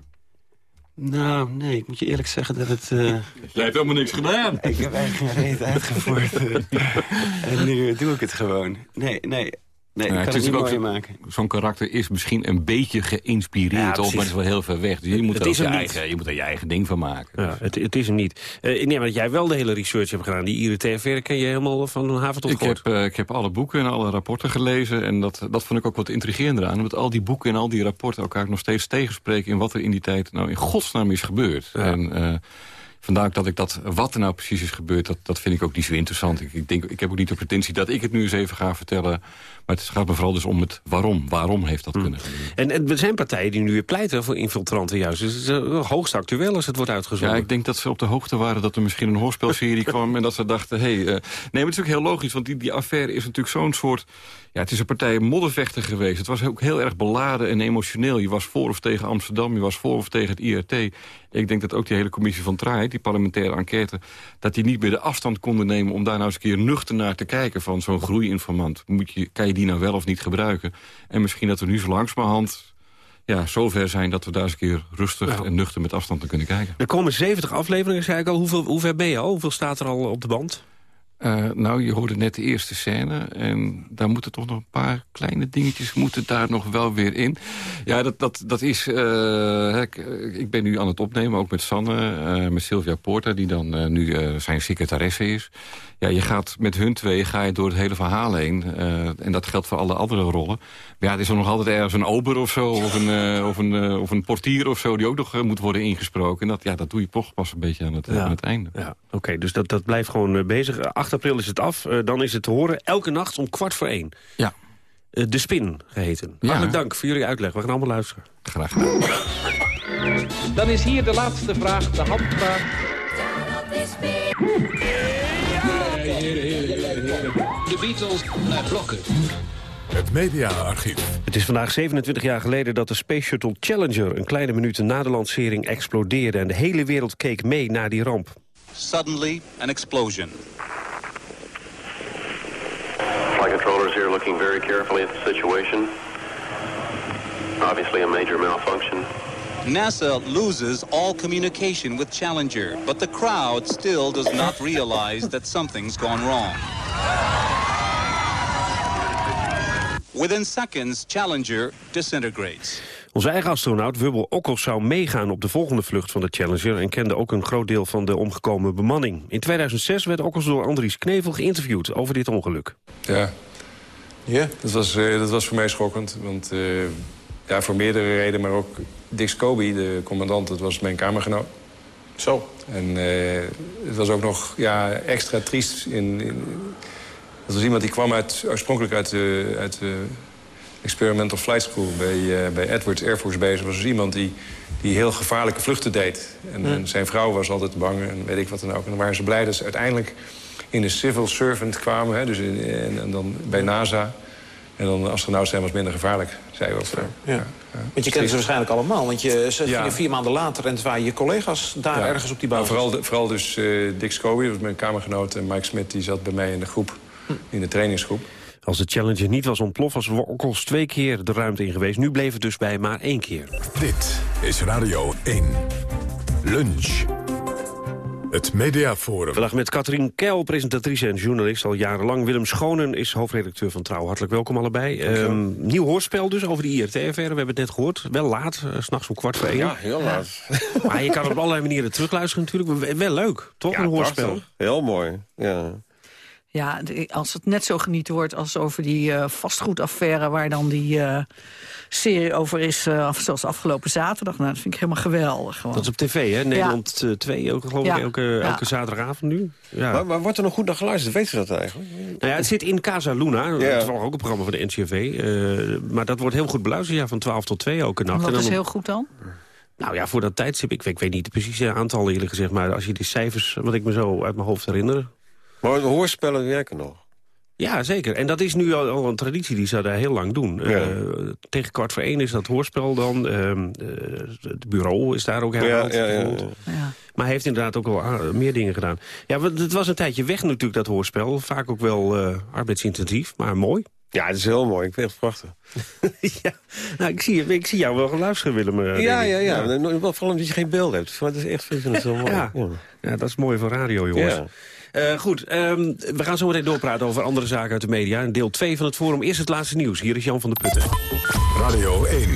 Nou, nee, ik moet je eerlijk zeggen dat het... eh, Jij hebt helemaal niks gedaan. Ik heb eigenlijk geen reet uitgevoerd. en nu doe ik het gewoon. Nee, nee. Nee, ik het kan het is niet ook mooier zo- maken. Zo'n karakter is misschien een beetje geïnspireerd Ja, op, maar het is wel heel ver weg. Dus je moet, Het er, is je, eigen, je moet er je eigen ding van maken. Ja, het, het is hem niet. Eh, ik neem aan dat jij wel de hele research hebt gedaan. Die IRT-affaire ken je helemaal van een haven tot Ik heb, eh, ik heb alle boeken en alle rapporten gelezen. En dat, dat vond ik ook wat intrigerender aan. Omdat al die boeken en al die rapporten elkaar nog steeds tegenspreken... in wat er in die tijd nou in godsnaam is gebeurd. En eh, vandaar ook dat ik dat, wat er nou precies is gebeurd... dat, dat vind ik ook niet zo interessant. Ik, ik, denk, ik heb ook niet de pretentie dat ik het nu eens even ga vertellen. Maar het gaat me vooral dus om het waarom. Waarom heeft dat kunnen gebeuren? En, en er zijn partijen die nu weer pleiten voor infiltranten juist. Dus het is eh, hoogst actueel als het wordt uitgezonden. Ja, ik denk dat ze op de hoogte waren dat er misschien een hoorspelserie kwam... en dat ze dachten, hé... Hey, eh, nee, maar het is ook heel logisch, want die, die affaire is natuurlijk zo'n soort... Ja, het is een partij moddervechter geweest. Het was ook heel erg beladen en emotioneel. Je was voor of tegen Amsterdam, je was voor of tegen het IRT. Ik denk dat ook die hele commissie van Traai, die parlementaire enquête... dat die niet meer de afstand konden nemen om daar nou eens een keer nuchter naar te kijken... van zo'n groeiinformant. Moet je, kan je die nou wel of niet gebruiken? En misschien dat we nu zo langzamerhand ja, zover zijn dat we daar eens een keer rustig en nuchter met afstand naar kunnen kijken. Er komen 70 afleveringen, zei ik al. Hoeveel, hoe ver ben je al? Hoeveel staat er al op de band? Uh, nou, je hoorde net de eerste scène. En daar moeten toch nog een paar kleine dingetjes moeten daar nog wel weer in. Ja, dat, dat, dat is... Uh, ik, ik, ben nu aan het opnemen, ook met Sanne, uh, met Sylvia Porter... die dan nu zijn secretaresse is. Ja, je gaat met hun twee ga je door het hele verhaal heen. en dat geldt voor alle andere rollen. Maar ja, er is er nog altijd ergens een ober of zo... of een, of een, of een portier of zo die ook nog moet worden ingesproken. En dat, ja, dat doe je toch pas een beetje aan het, ja. aan het einde. Ja, Oké, okay, dus dat, dat blijft gewoon bezig. 8 april is het af. Uh, dan is het te horen elke nacht om kwart voor één. Ja. Uh, de Spin geheten. Ja. Hartelijk dank voor jullie uitleg. We gaan allemaal luisteren. Graag gedaan. Dan is hier de laatste vraag, de handvraag. De Beatles naar blokken. Het mediaarchief. Het is vandaag 27 jaar geleden dat de Space Shuttle Challenger... een kleine minuut na de lancering explodeerde... en de hele wereld keek mee naar die ramp. Suddenly, an explosion. Flight looking very carefully at the situation. Obviously a major malfunction. NASA loses all communication with Challenger, but the crowd still does not realize that something's gone wrong. Within seconds, Challenger disintegrates. Onze eigen astronaut Wubbel Okkels zou meegaan op de volgende vlucht van de Challenger... en kende ook een groot deel van de omgekomen bemanning. In 2006 werd Okkels door Andries Knevel geïnterviewd over dit ongeluk. Ja, ja dat, was, uh, dat was voor mij schokkend. Want uh, ja, voor meerdere redenen, maar ook Dick Scobie, de commandant... dat was mijn kamergenoot. Zo. En uh, het was ook nog ja, extra triest. In, in, dat was iemand die kwam uit, oorspronkelijk uit de... Uit de Experimental Flight School bij, uh, bij Edwards Air Force Base. was dus iemand die, die heel gevaarlijke vluchten deed. En, Hmm. en, zijn vrouw was altijd bang en weet ik wat dan ook. En dan waren ze blij dat ze uiteindelijk in de civil servant kwamen. Hè, dus in, en, en, dan bij NASA. En dan astronaut zijn was minder gevaarlijk, zei ook. Ja. Ja. Want je kent ze waarschijnlijk allemaal. Want je, ze Ja. gingen vier maanden later en het waren je collega's daar Ja. ergens op die Nou, basis. vooral, vooral dus eh, Dick Scobie, dat was mijn kamergenoot. En Mike Smith die zat bij mij in de groep, in de trainingsgroep. Als de Challenger niet was ontploft, was Okkels twee keer de ruimte in geweest. Nu bleef het dus bij maar één keer. Dit is Radio 1. Lunch. Het Mediaforum. Vandaag met Katrien Keil, presentatrice en journalist al jarenlang. Willem Schonen is hoofdredacteur van Trouw. Hartelijk welkom allebei. Ehm, nieuw hoorspel dus over de IRT-affaire. We hebben het net gehoord. Wel laat, uh, s'nachts om kwart voor één. Ja, heel laat. Maar je kan op allerlei manieren terugluisteren natuurlijk. Wel- Wel leuk, toch? Ja, een hoorspel. prachtig. Heel mooi, ja. Ja, als het net zo genieten wordt als over die eh, vastgoedaffaire... waar dan die eh, serie over is, eh, af- zoals afgelopen zaterdag. Nou, dat vind ik helemaal geweldig. Gewoon. Dat is op tv, hè? Nederland 2, ook geloof ik, elke, Ja. elke zaterdagavond nu. Ja. Maar, maar wordt er nog goed naar geluisterd? Weet je dat eigenlijk? Nou ja, het zit in Casa Luna. Dat is wel ook een programma van de NCRV. eh, maar dat wordt heel goed beluisterd, ja, van 12 tot 2 elke nacht. En En dat dan is heel goed dan? Nou ja, voor dat tijdstip, ik, ik weet niet de precieze aantallen eerlijk gezegd... maar als je die cijfers, wat ik me zo uit mijn hoofd herinner... Maar de hoorspellen werken nog. Ja, zeker. En dat is nu al, al een traditie die ze daar heel lang doen. Eh, tegen kwart voor één is dat hoorspel dan. ehm, eh, het bureau is daar ook herhaald. Ja, ja, ja. Maar hij heeft inderdaad ook wel ah, meer dingen gedaan. Ja, want het was een tijdje weg natuurlijk, dat hoorspel. Vaak ook wel eh, arbeidsintensief, maar mooi. Ja, het is heel mooi. Ik vind het prachtig. Nou, ik zie, ik zie jou wel gaan luisteren, Willem. ja, ja, ja. Vooral omdat je geen beeld hebt. Maar dat is echt vind ik het zo mooi. Ja. Ja, dat is mooi van radio, jongens. Eh, goed, ehm, we gaan zo meteen doorpraten over andere zaken uit de media. In deel 2 van het forum. Eerst het laatste nieuws. Hier is Jan van der Putten. Radio 1,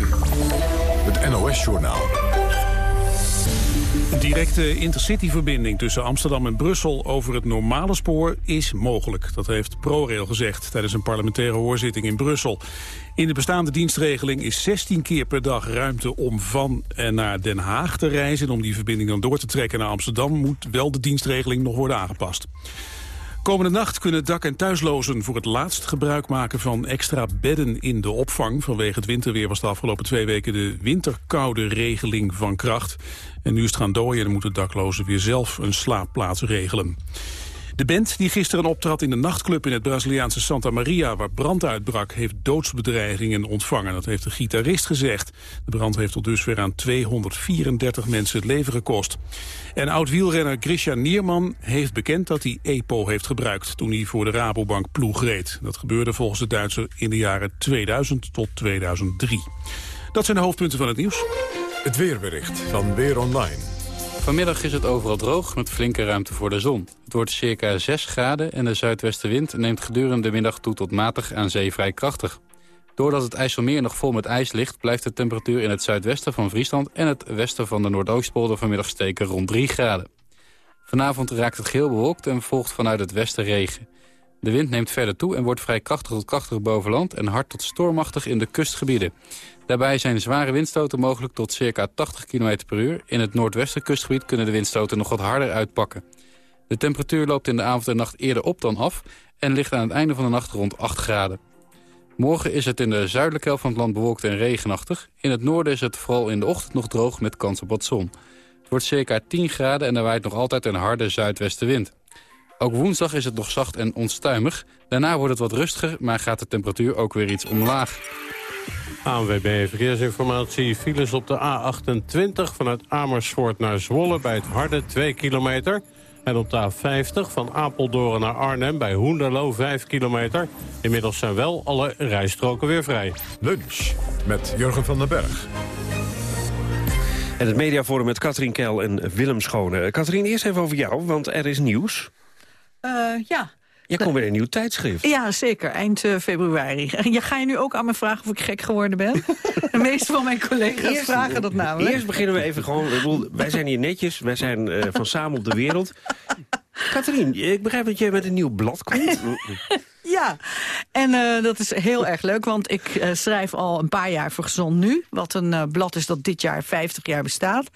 het NOS-journaal. Een directe intercity-verbinding tussen Amsterdam en Brussel over het normale spoor is mogelijk. Dat heeft ProRail gezegd tijdens een parlementaire hoorzitting in Brussel. In de bestaande dienstregeling is 16 keer per dag ruimte om van en naar Den Haag te reizen. En om die verbinding dan door te trekken naar Amsterdam moet wel de dienstregeling nog worden aangepast. Komende nacht kunnen dak- en thuislozen voor het laatst gebruik maken van extra bedden in de opvang. Vanwege het winterweer was de afgelopen twee weken de winterkoude regeling van kracht. En nu is het gaan dooien en moeten daklozen weer zelf een slaapplaats regelen. De band die gisteren optrad in de nachtclub in het Braziliaanse Santa Maria... waar brand uitbrak, heeft doodsbedreigingen ontvangen. Dat heeft de gitarist gezegd. De brand heeft tot dusver aan 234 mensen het leven gekost. En oud-wielrenner Grisha Nierman heeft bekend dat hij EPO heeft gebruikt... toen hij voor de Rabobank ploeg reed. Dat gebeurde volgens de Duitser in de jaren 2000 tot 2003. Dat zijn de hoofdpunten van het nieuws. Het weerbericht van Weer Online. Vanmiddag is het overal droog met flinke ruimte voor de zon. Het wordt circa 6 graden en de zuidwestenwind neemt gedurende de middag toe tot matig aan zee vrij krachtig. Doordat het IJsselmeer nog vol met ijs ligt... blijft de temperatuur in het zuidwesten van Friesland en het westen van de Noordoostpolder vanmiddag steken rond 3 graden. Vanavond raakt het geel bewolkt en volgt vanuit het westen regen. De wind neemt verder toe en wordt vrij krachtig tot krachtig boven land... en hard tot stormachtig in de kustgebieden. Daarbij zijn zware windstoten mogelijk tot circa 80 km per uur. In het noordwesten kustgebied kunnen de windstoten nog wat harder uitpakken. De temperatuur loopt in de avond en nacht eerder op dan af... en ligt aan het einde van de nacht rond 8 graden. Morgen is het in de zuidelijke helft van het land bewolkt en regenachtig. In het noorden is het vooral in de ochtend nog droog met kans op wat zon. Het wordt circa 10 graden en er waait nog altijd een harde zuidwestenwind. Ook woensdag is het nog zacht en onstuimig. Daarna wordt het wat rustiger, maar gaat de temperatuur ook weer iets omlaag. ANWB Verkeersinformatie. Files op de A28 vanuit Amersfoort naar Zwolle bij het Harde 2 kilometer. En op de A50 van Apeldoorn naar Arnhem bij Hoenderloo 5 kilometer. Inmiddels zijn wel alle rijstroken weer vrij. Lunch met Jurgen van den Berg. En het mediaforum met Katrien Kel en Willem Schone. Katrien, eerst even over jou, want er is nieuws. Eh, ja. Je komt weer een nieuw tijdschrift. Ja, zeker. Eind eh, februari. Ja, ga je nu ook aan me vragen of ik gek geworden ben? De meeste van mijn collega's vragen dat namelijk. Eerst beginnen we even gewoon... ik bedoel, wij zijn hier netjes, wij zijn eh, van Samen op de Wereld. Katrien, ik begrijp dat jij met een nieuw blad komt. Ja, en eh, dat is heel erg leuk, want ik eh, schrijf al een paar jaar voor Gezond Nu. Wat een eh, blad is dat dit jaar 50 jaar bestaat.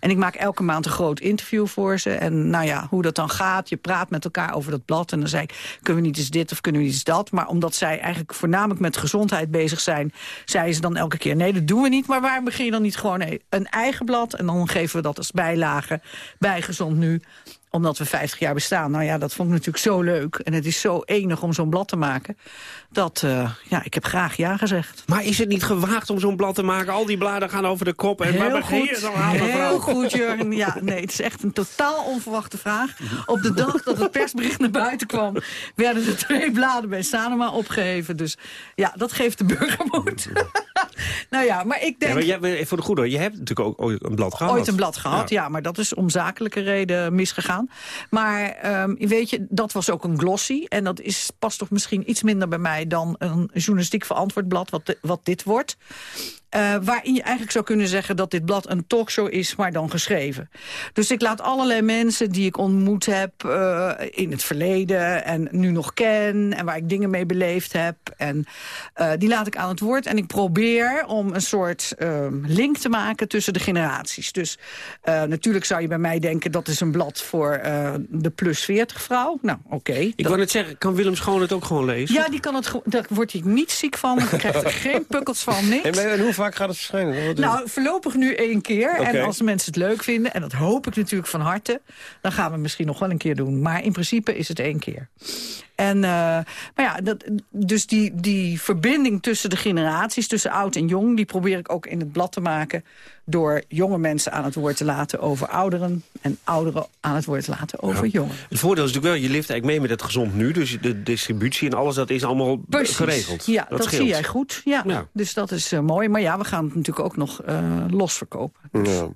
En ik maak elke maand een groot interview voor ze. En nou ja, hoe dat dan gaat, je praat met elkaar over dat blad. En dan zei ik, kunnen we niet eens dit of kunnen we niet eens dat? Maar omdat zij eigenlijk voornamelijk met gezondheid bezig zijn... zeiden ze dan elke keer, nee, dat doen we niet. Maar waarom begin je dan niet gewoon een- een eigen blad? En dan geven we dat als bijlage bij Gezond Nu omdat we 50 jaar bestaan. Nou ja, dat vond ik natuurlijk zo leuk. En het is zo enig om zo'n blad te maken. Dat, eh, ja, ik heb graag ja gezegd. Maar is het niet gewaagd om zo'n blad te maken? Al die bladen gaan over de kop. En Heel je goed, dan aan, heel goed, Jurgen. Ja, nee, het is echt een totaal onverwachte vraag. Op de dag dat het persbericht naar buiten kwam... werden er twee bladen bij Sanoma opgeheven. Dus ja, dat geeft de burger moed. nou ja, maar ik denk... Ja, maar jij, voor de goede, je hebt natuurlijk ook ooit een blad gehad. Ooit een blad gehad, ja. maar dat is om zakelijke reden misgegaan. Maar ehm, weet je, dat was ook een glossy. En dat is, past toch misschien iets minder bij mij... dan een journalistiek verantwoord blad, wat, wat dit wordt. Eh, waarin je eigenlijk zou kunnen zeggen dat dit blad een talkshow is, maar dan geschreven. Dus ik laat allerlei mensen die ik ontmoet heb eh, in het verleden en nu nog ken en waar ik dingen mee beleefd heb. En eh, die laat ik aan het woord en ik probeer om een soort ehm, link te maken tussen de generaties. Dus eh, natuurlijk zou je bij mij denken dat is een blad voor eh, de plus 40 vrouw. Nou, oké. Ik Dat- wou net zeggen, kan Willem Schoon het ook gewoon lezen? ja, die kan het, daar wordt hij niet ziek van. Hij krijgt er geen pukkels van, niks. En, en hoe vaak gaat het verschijnen? Nou, voorlopig nu één keer. En als mensen het leuk vinden, en dat hoop ik natuurlijk van harte... dan gaan we het misschien nog wel een keer doen. Maar in principe is het één keer. En, eh, maar ja, dat, dus die, die verbinding tussen de generaties, tussen oud en jong... die probeer ik ook in het blad te maken... door jonge mensen aan het woord te laten over ouderen... en ouderen aan het woord te laten over Ja. jongeren. Het voordeel is natuurlijk wel, je leeft eigenlijk mee met het gezond nu. Dus de distributie en alles, dat is allemaal Precies. geregeld. Ja, dat, zie jij goed. Ja. Ja. Dus dat is eh, mooi. Maar ja, we gaan het natuurlijk ook nog eh los verkopen. Ja.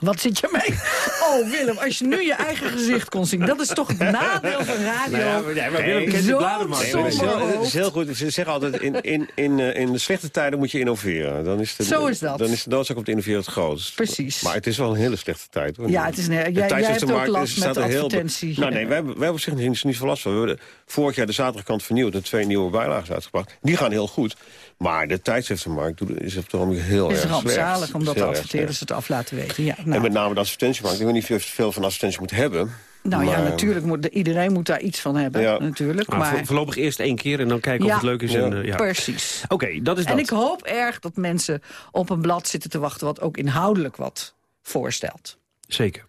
Wat zit je mee? Oh, Willem, als je nu je eigen gezicht kon zien. Dat is toch het nadeel van radio. Nou ja, maar- ja, maar Willem kent de. Nee, het is heel- somber Het is heel goed. Ze zeggen altijd, in, in, in, eh, in de slechte tijden moet je innoveren. Dan is de, Zo is dat. Dan is de noodzaak om te innoveren het grootst. Precies. Maar het is wel een hele slechte tijd. Hoor. Ja, het is een- jij- De jij tijdschriftenmarkt hebt ook last met er heel- advertentie. Nou nee, wij hebben, wij hebben op zich niet, niet veel last van. We hebben de- vorig jaar de zaterdagkant vernieuwd en twee nieuwe bijlagen uitgebracht. Die gaan heel goed. Maar de tijdschriftenmarkt doet- is op ogenblik heel Het is erg rampzalig slecht. omdat Het de erg adverteerders het af laten weten. Ja. En met name de advertentiemarkt. Ik weet niet of je veel van advertentie moet hebben. Nou ja, natuurlijk moet iedereen moet daar iets van hebben, Ja. natuurlijk. Maar Maar, voor- voorlopig eerst één keer en dan kijken Ja. of het leuk is. Ja. En, eh, ja. precies. Oké, dat is dat. En ik hoop erg dat mensen op een blad zitten te wachten... wat ook inhoudelijk wat voorstelt. Zeker.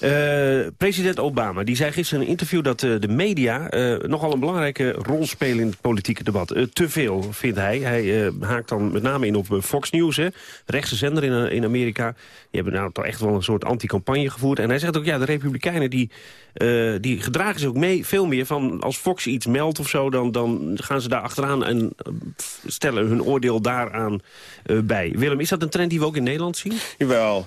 Eh, president Obama die zei gisteren in een interview dat eh, de media eh, nogal een belangrijke rol spelen in het politieke debat. Te veel, vindt hij. Hij haakt dan met name in op Fox News, hè, rechtse zender in, in Amerika. Die hebben nou toch echt wel een soort anti-campagne gevoerd. En hij zegt ook, ja, de Republikeinen die, die gedragen zich ook mee veel meer van... als Fox iets meldt of zo, dan, dan gaan ze daar achteraan en stellen hun oordeel daaraan bij. Willem, is dat een trend die we ook in Nederland zien? Jawel.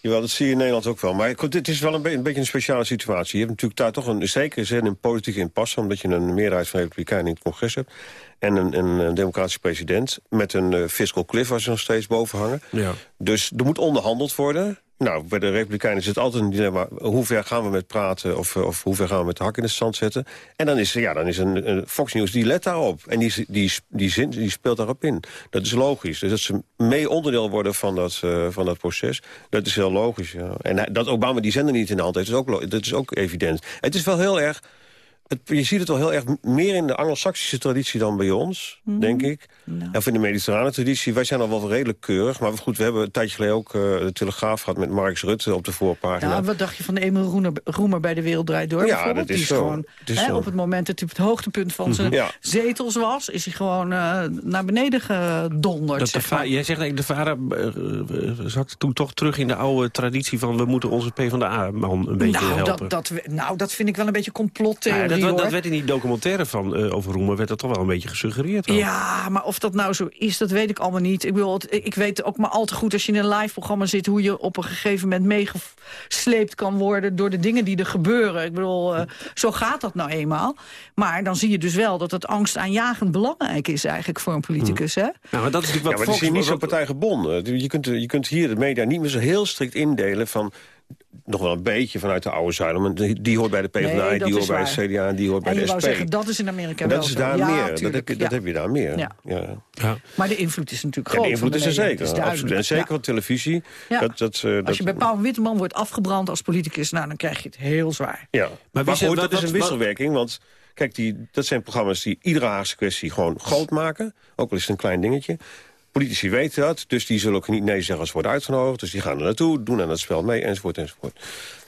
Jawel, dat zie je in Nederland ook wel. Maar goed, het is wel een, een beetje een speciale situatie. Je hebt natuurlijk daar toch een zekere zin in politieke impasse... omdat je een meerderheid van Republikeinen in het congres hebt... en een, een, een democratische president met een eh, fiscal cliff... waar ze nog steeds boven hangen. Ja. Dus er moet onderhandeld worden. Nou, bij de Republikeinen is het altijd een dilemma... hoe ver gaan we met praten of, eh, of hoe ver gaan we met de hak in de stand zetten. En dan is, ja, dan is een, een Fox News, die let daarop. En die, die, die, zin, die speelt daarop in. Dat is logisch. Dus dat ze mee onderdeel worden van dat, eh, van dat proces, dat is heel logisch. Ja. En dat Obama die zender niet in de hand heeft, is ook, dat is ook evident. Het is wel heel erg... Het, je ziet het wel heel erg meer in de anglo-saxische traditie dan bij ons, Mhm. denk ik. Nou. Of in de mediterrane traditie. Wij zijn al wel redelijk keurig. Maar goed, we hebben een tijdje geleden ook eh, de Telegraaf gehad... met Marx Rutte op de voorpagina. Ja, wat dacht je van de Emil Roemer, Roemer bij de Wereld Draait Door? Ja, bijvoorbeeld? dat is Die zo. gewoon, Het is hè, zo. op het moment dat hij op het hoogtepunt van zijn. Ja. zetels was... is hij gewoon eh, naar beneden gedonderd. Dat zeg maar. jij zegt eigenlijk, de VARA eh, eh, zakte toen toch terug in de oude traditie van... we moeten onze PvdA-man een beetje nou, helpen. dat, dat, nou, dat vind ik wel een beetje complottheorie, Ja, dat, hoor. dat werd in die documentaire van, eh, over Roemer werd dat toch wel een beetje gesuggereerd. ook. Ja, maar of dat nou zo is, dat weet ik allemaal niet. Ik, bedoel, het- ik weet ook maar al te goed als je in een live programma zit... hoe je op een gegeven moment meegesleept kan worden... door de dingen die er gebeuren. Ik bedoel, eh, zo gaat dat nou eenmaal. Maar dan zie je dus wel dat het angstaanjagend belangrijk is... eigenlijk voor een politicus, hè? Nou, maar dat is natuurlijk Ja, wat maar Fox... is hier niet zo partijgebonden. Je kunt, je kunt hier de media niet meer zo heel strikt indelen van... nog wel een beetje vanuit de oude zuil. Maar die, die hoort bij de PvdA, Nee, die hoort bij het CDA en die hoort bij En je de wou SP. zeggen, dat is in Amerika En wel dat is zo. daar Ja, meer. Dat, heb, dat ja. heb je daar meer. Ja. Ja. Ja. Maar de invloed is natuurlijk Ja, groot. de invloed van is er zeker. is Absoluut. En zeker Ja. op televisie. Ja. Dat, dat, eh, Als je bij Paul Witteman wordt afgebrand als politicus... Nou, dan krijg je het heel zwaar. Ja, maar, goed, dat is een wisselwerking. Want kijk, die, dat zijn programma's die iedere Haagse kwestie gewoon groot maken. Ook al is het een klein dingetje. Politici weten dat, dus die zullen ook niet nee zeggen als ze worden uitgenodigd. Dus die gaan er naartoe, doen aan het spel mee, enzovoort, enzovoort.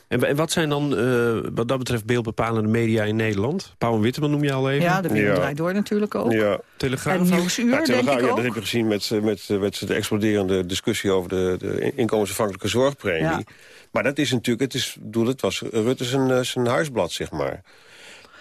En, en wat zijn dan, eh, wat dat betreft, beeldbepalende media in Nederland? Pauw en Witteman noem je al even. Ja, de wereld Ja. draait door natuurlijk ook. Ja. Telegraaf En? Nieuwsuur, Ja, denk Telegraaf, ik ja, ook. dat heb je gezien met, eh, met, eh, met de exploderende discussie over de, de inkomensafhankelijke zorgpremie. Ja. Maar dat is natuurlijk, het, is, bedoel, het was Rutte zijn, zijn huisblad, zeg maar.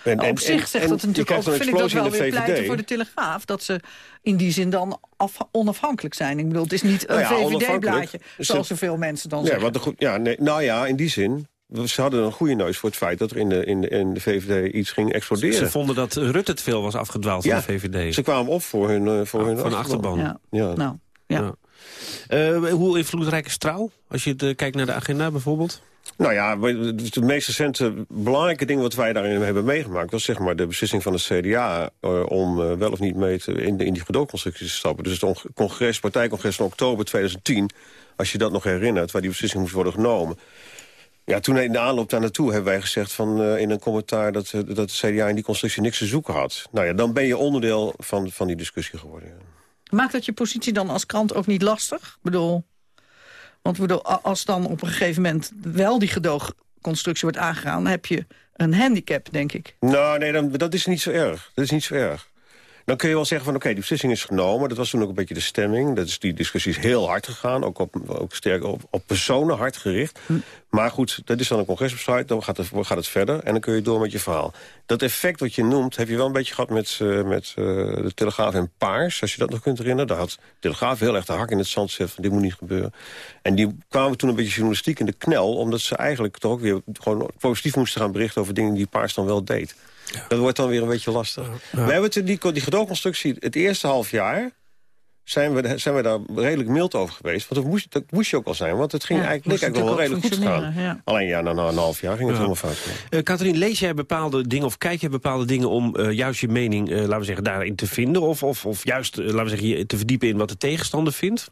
En, Nou, op zich zegt dat natuurlijk ook, een vind ik dat wel weer pleiten voor de Telegraaf. Dat ze in die zin dan af, onafhankelijk zijn. Ik bedoel, het is niet een Nou ja, VVD-blaadje, zoals Ze- zoveel mensen dan Ja, zeggen. want de, goed- ja, nee, nou ja, in die zin. Ze hadden een goede neus voor het feit dat er in de, in de, in de VVD iets ging exploderen. Ze vonden dat Rutte te veel was afgedwaald Ja, van de VVD. Ze kwamen op voor hun, eh, voor hun van achterban. achterban. Ja. Ja. Nou, ja. Eh, hoe invloedrijk is trouw? Als je het, kijkt naar de agenda bijvoorbeeld? Nou ja, het meest recente belangrijke ding wat wij daarin hebben meegemaakt... was zeg maar de beslissing van de CDA uh, om uh, wel of niet mee te, in, die gedoogconstructie te stappen. Dus het congres, partijcongres van oktober 2010, als je dat nog herinnert... waar die beslissing moest worden genomen. Ja, toen in de aanloop daar naartoe hebben wij gezegd van, uh, in een commentaar... Dat, dat de CDA in die constructie niks te zoeken had. Nou ja, dan ben je onderdeel van, van die discussie geworden. Maakt dat je positie dan als krant ook niet lastig? Ik bedoel... Want als dan op een gegeven moment wel die gedoogconstructie wordt aangegaan... dan heb je een handicap, denk ik. Nou, nee, dan, dat is niet zo erg. Dat is niet zo erg. Dan kun je wel zeggen van oké, die beslissing is genomen. Dat was toen ook een beetje de stemming. Dat is, die discussie is heel hard gegaan. Ook, op, ook sterk op, op personen hard gericht. Hm. Maar goed, dat is dan een congresbesluit. Dan gaat het, gaat het verder en dan kun je door met je verhaal. Dat effect wat je noemt, heb je wel een beetje gehad met, uh, met uh, de Telegraaf en Paars. Als je dat nog kunt herinneren. Daar had de Telegraaf heel erg de hak in het zand gezet van dit moet niet gebeuren. En die kwamen toen een beetje journalistiek in de knel. Omdat ze eigenlijk toch ook weer gewoon positief moesten gaan berichten over dingen die Paars dan wel deed. Ja. Dat wordt dan weer een beetje lastig. Ja. We hebben die, die gedoogconstructie het eerste half jaar... Zijn we, zijn we daar redelijk mild over geweest. Want dat moest, dat moest je ook al zijn. Want het ging ja, eigenlijk, eigenlijk wel redelijk goed gaan. Ja. Alleen ja, na, na, een half jaar ging het helemaal fout. Uh, Katrien, lees jij bepaalde dingen of kijk je bepaalde dingen... om uh, juist je mening, uh, laten we zeggen, daarin te vinden? Of, of, of juist, laten we zeggen, je te verdiepen in wat de tegenstander vindt?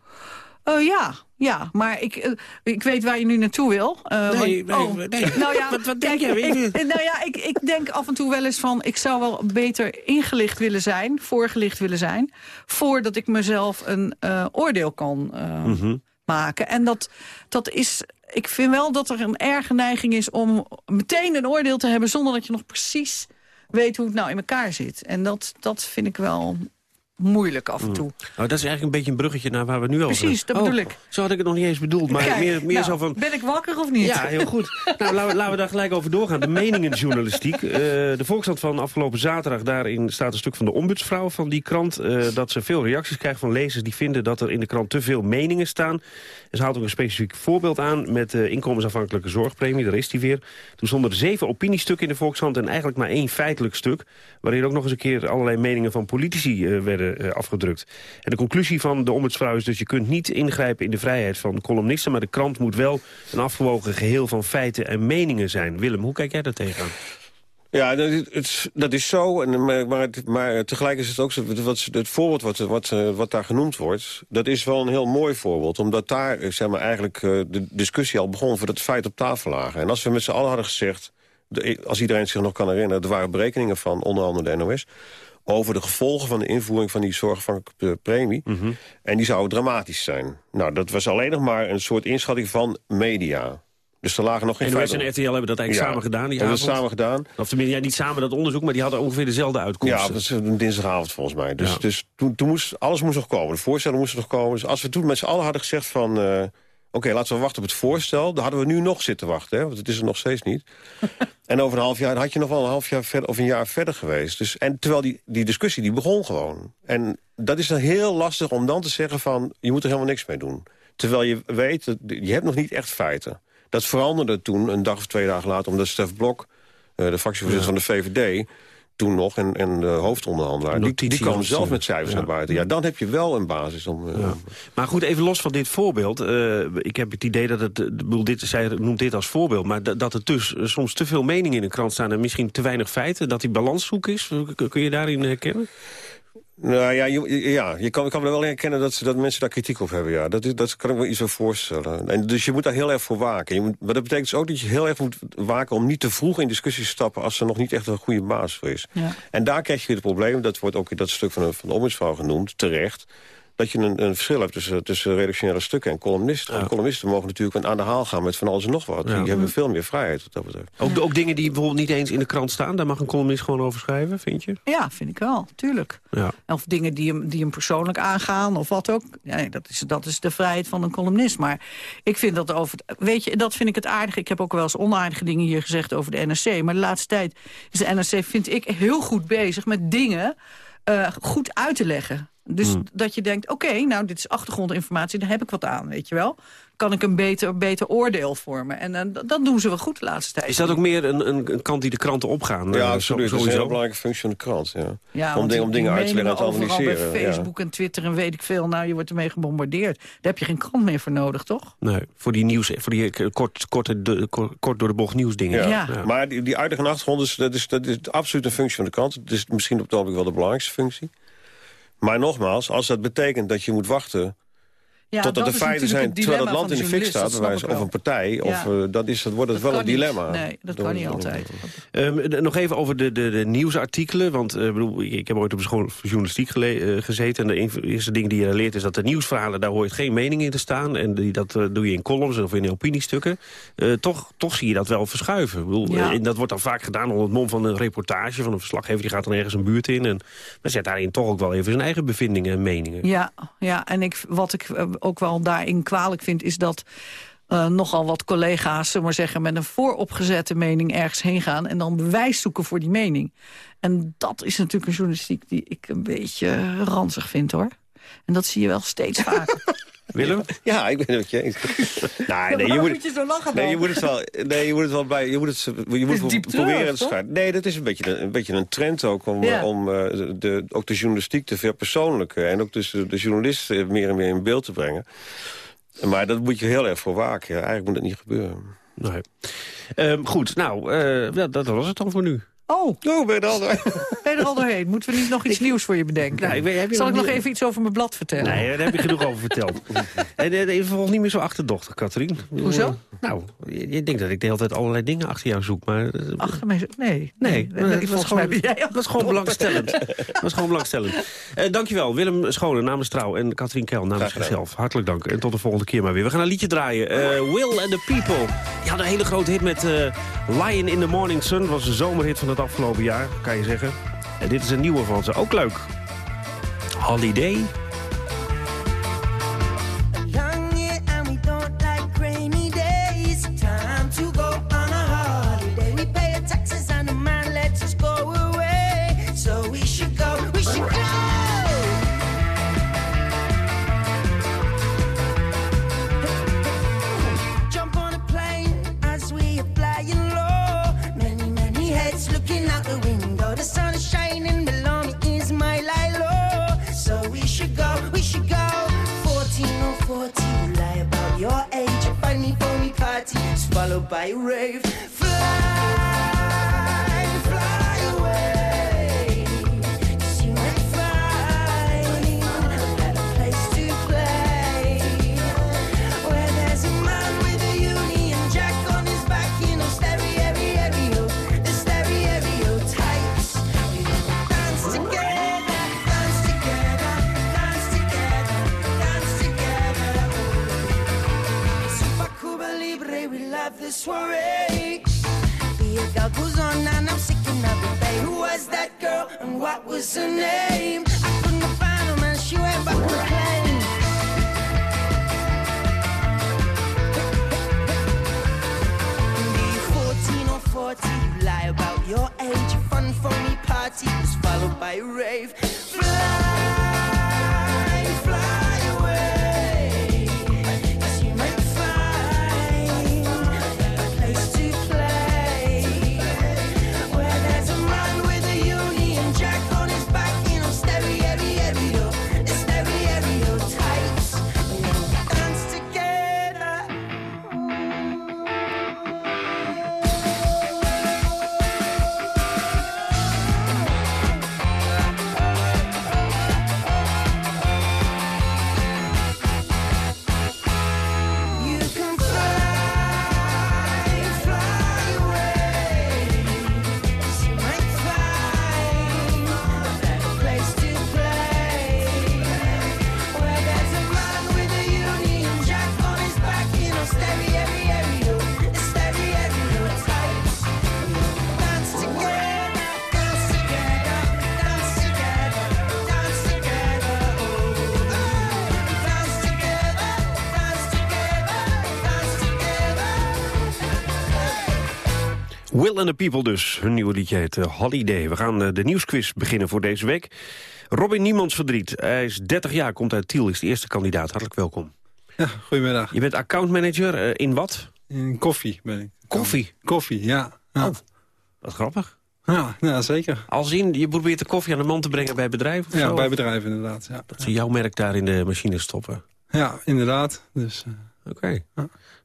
Oh ja, ja, maar ik, uh, ik weet waar je nu naartoe wil. Uh, nee, want, nee, oh, nee. Nou ja, wat, wat denk jij? Ik, nou ja, ik, ik denk af en toe wel eens van... ik zou wel beter ingelicht willen zijn, voorgelicht willen zijn... voordat ik mezelf een uh, oordeel kan mm -hmm. maken. En dat, dat is... Ik vind wel dat er een erge neiging is om meteen een oordeel te hebben... zonder dat je nog precies weet hoe het nou in elkaar zit. En dat, dat vind ik wel moeilijk af en toe. Mm. Nou, dat is eigenlijk een beetje een bruggetje naar waar we nu over... Precies, dat bedoel oh, ik. Zo had ik het nog niet eens bedoeld, maar Kijk, meer, meer nou, zo van... Ben ik wakker of niet? Ja, heel goed. nou, laten we, laten we daar gelijk over doorgaan. De meningenjournalistiek. Uh, de Volkskrant van afgelopen zaterdag, daarin staat een stuk van de ombudsvrouw van die krant... Uh, dat ze veel reacties krijgt van lezers die vinden dat er in de krant te veel meningen staan. En ze haalt ook een specifiek voorbeeld aan met de inkomensafhankelijke zorgpremie. Daar is die weer. Toen stonden er zeven opiniestukken in de Volkskrant en eigenlijk maar één feitelijk stuk... waarin ook nog eens een keer allerlei meningen van politici uh, werden afgedrukt. En de conclusie van de ombudsvrouw is dus... je kunt niet ingrijpen in de vrijheid van columnisten... maar de krant moet wel een afgewogen geheel van feiten en meningen zijn. Willem, hoe kijk jij daar tegenaan? Ja, dat is, dat is zo, en, maar, maar, tegelijk is het ook zo... Wat, het voorbeeld wat, wat, wat daar genoemd wordt... dat is wel een heel mooi voorbeeld. Omdat daar zeg maar, eigenlijk de discussie al begon... voor het feit op tafel lagen. En als we met z'n allen hadden gezegd... Als iedereen zich nog kan herinneren... er waren berekeningen van onder andere de NOS over de gevolgen van de invoering van die zorgafhankelijke premie. Mm -hmm. En die zouden dramatisch zijn. Nou, dat was alleen nog maar een soort inschatting van media. Dus er lagen nog geen NOS en RTL hebben dat eigenlijk ja, samen gedaan die avond. samen gedaan. Of tenminste, ja, niet samen dat onderzoek, maar die hadden ongeveer dezelfde uitkomst. Ja, dat is een dinsdagavond volgens mij. Dus, ja. dus toen, toen moest, alles moest nog komen. De voorstellen moesten nog komen. Dus als we toen met z'n allen hadden gezegd van... Uh, Oké, okay, laten we wachten op het voorstel. Dan hadden we nu nog zitten wachten, hè, want het is er nog steeds niet. en over een half jaar had je nog wel een half jaar verder, of een jaar verder geweest. Dus, en terwijl die, die discussie die begon gewoon. En dat is dan heel lastig om dan te zeggen van... je moet er helemaal niks mee doen. Terwijl je weet, dat, je hebt nog niet echt feiten. Dat veranderde toen, een dag of twee dagen later... omdat Stef Blok, uh, de fractievoorzitter ja. van de VVD toen nog, en, en de hoofdonderhandelaar... die, die komen zelf met cijfers ja. naar buiten. Ja, dan heb je wel een basis om... Uh, ja. Maar goed, even los van dit voorbeeld. Uh, ik heb het idee dat het... Bedoel, dit, zij noemt dit als voorbeeld... maar dat er dus soms te veel meningen in de krant staan... en misschien te weinig feiten, dat die balans zoek is. Kun je daarin herkennen? Nou ja, je, ja, je kan, kan er wel herkennen dat, dat mensen daar kritiek op hebben. Ja. Dat, is, dat kan ik me iets zo voorstellen. En dus je moet daar heel erg voor waken. Je moet, maar dat betekent dus ook dat je heel erg moet waken... om niet te vroeg in discussie te stappen... als er nog niet echt een goede baas voor is. Ja. En daar krijg je het probleem, dat wordt ook in dat stuk van de, van de ombudsvrouw genoemd, terecht dat je een, een verschil hebt tussen, tussen redactionele stukken en columnisten. Ja. En columnisten mogen natuurlijk aan de haal gaan met van alles en nog wat. Ja. Die hebben veel meer vrijheid wat dat betreft. Ook, ook dingen die bijvoorbeeld niet eens in de krant staan... daar mag een columnist gewoon over schrijven, vind je? Ja, vind ik wel, tuurlijk. Ja. Of dingen die hem, die hem persoonlijk aangaan of wat ook. Ja, nee, dat, is, dat is de vrijheid van een columnist. Maar ik vind dat over... Weet je, dat vind ik het aardige. Ik heb ook wel eens onaardige dingen hier gezegd over de NRC. Maar de laatste tijd is de NRC, vind ik, heel goed bezig met dingen... Uh, goed uit te leggen. Dus Hmm. dat je denkt, oké, nou, dit is achtergrondinformatie, daar heb ik wat aan, weet je wel. Kan ik een beter, beter oordeel vormen. En eh, dat- dat doen ze wel goed de laatste tijd. Is dat ook meer een, een, een kant die de kranten opgaan? Ja, Eh, absoluut. Dat is een belangrijke functie van de krant. Ja. Ja, om, om dingen uit te leggen en te analyseren. bij ja. Facebook en Twitter en weet ik veel. Nou, je wordt ermee gebombardeerd. Daar heb je geen krant meer voor nodig, toch? Nee, voor die nieuws, voor die eh, kort, korte, de, kort, door de bocht nieuwsdingen. Ja. Maar die, die uitleg en achtergrond, is, dat, is, dat is absoluut een functie van de krant. Het is misschien op het ogenblik wel de belangrijkste functie. Maar nogmaals, als dat betekent dat je moet wachten... Ja, totdat dat de feiten zijn, terwijl het land in de fik staat... dat of een partij, of, eh, dat is, dat wordt het wel kan een niet. dilemma. Nee, dat kan niet altijd. Ehm, nog even over de, de, de nieuwsartikelen. Want eh, bedoel, ik heb ooit op school journalistiek eh, gezeten. En de eerste dingen die je leert is dat de nieuwsverhalen... daar hoort geen mening in te staan. En die, dat doe je in columns of in opiniestukken. Toch, toch zie je dat wel verschuiven. Ik bedoel, Ja. en dat wordt dan vaak gedaan onder het mom van een reportage... van een verslaggever die gaat dan ergens een buurt in. En maar zet daarin toch ook wel even zijn eigen bevindingen en meningen. Ja, ja en ik, wat ik ook wel daarin kwalijk vind... is dat eh, nogal wat collega's zullen maar zeggen, met een vooropgezette mening ergens heen gaan... en dan bewijs zoeken voor die mening. En dat is natuurlijk een journalistiek die ik een beetje ranzig vind, hoor. En dat zie je wel steeds vaker. Willem? Ja, ik ben het met je eens. nee, nee, je moet, moet je zo lachen nee, je moet het wel, nee, je moet het wel bij, je moet het, je moet is diep proberen te schuiven. Nee, dat is een beetje een, een beetje een trend ook om, Ja. eh, om eh, de, ook de journalistiek te verpersoonlijken en ook dus de, de journalist meer en meer in beeld te brengen. Maar dat moet je heel erg voor waken. Ja. Eigenlijk moet dat niet gebeuren. Nee. Ehm, goed, nou, eh, ja, dat was het dan voor nu. Oh, oh ben je er al ben je er al doorheen? Moeten we niet nog iets nieuws voor je bedenken? Nou, ik weet- heb je Zal nog ik nog even iets over mijn blad vertellen? Nee, daar heb je genoeg over verteld. En eh, even volgens niet meer zo achterdochtig, Katrien. Hoezo? Nou, je, je denkt dat ik de hele tijd allerlei dingen achter jou zoek, maar... eh, Achter mij? Nee. Nee, nee, nee, was volgens gewoon, mij ben jij het was gewoon belangstellend. Het was gewoon belangstellend. Eh, dankjewel, Willem Schone namens Trouw en Katrien Kel namens zichzelf. Hartelijk dank en tot de volgende keer maar weer. We gaan een liedje draaien. Eh, Will and the People. Die hadden een hele grote hit met eh, Lion in the Morning Sun. Dat was een zomerhit van het afgelopen jaar, kan je zeggen. En dit is een nieuwe van ze, ook leuk. Holiday. Looking out the window. The sun is shining below me is my Lilo. So we should go, we should go. 14 or 40, you lie about your age. A funny me party followed by a rave. Was that girl and what was her name? I couldn't find her, man. She went back 14 or 40, you lie about your age. Fun, phony party was followed by a rave. Fly Will and the People dus. Hun nieuwe liedje heet eh, Holiday. We gaan eh, de nieuwsquiz beginnen voor deze week. Robin Niemands verdriet. Hij is 30 jaar, komt uit Tiel, is de eerste kandidaat. Hartelijk welkom. Ja, goedemiddag. Je bent accountmanager eh, in wat? In koffie ben ik. Koffie? Koffie, ja. ja. Oh, wat grappig. Ja, ja, zeker. Als in, je probeert de koffie aan de man te brengen bij bedrijven? of Ja, zo? bij bedrijven inderdaad. Ja, Dat ze jouw merk daar in de machine stoppen? ja inderdaad. Dus, Oké.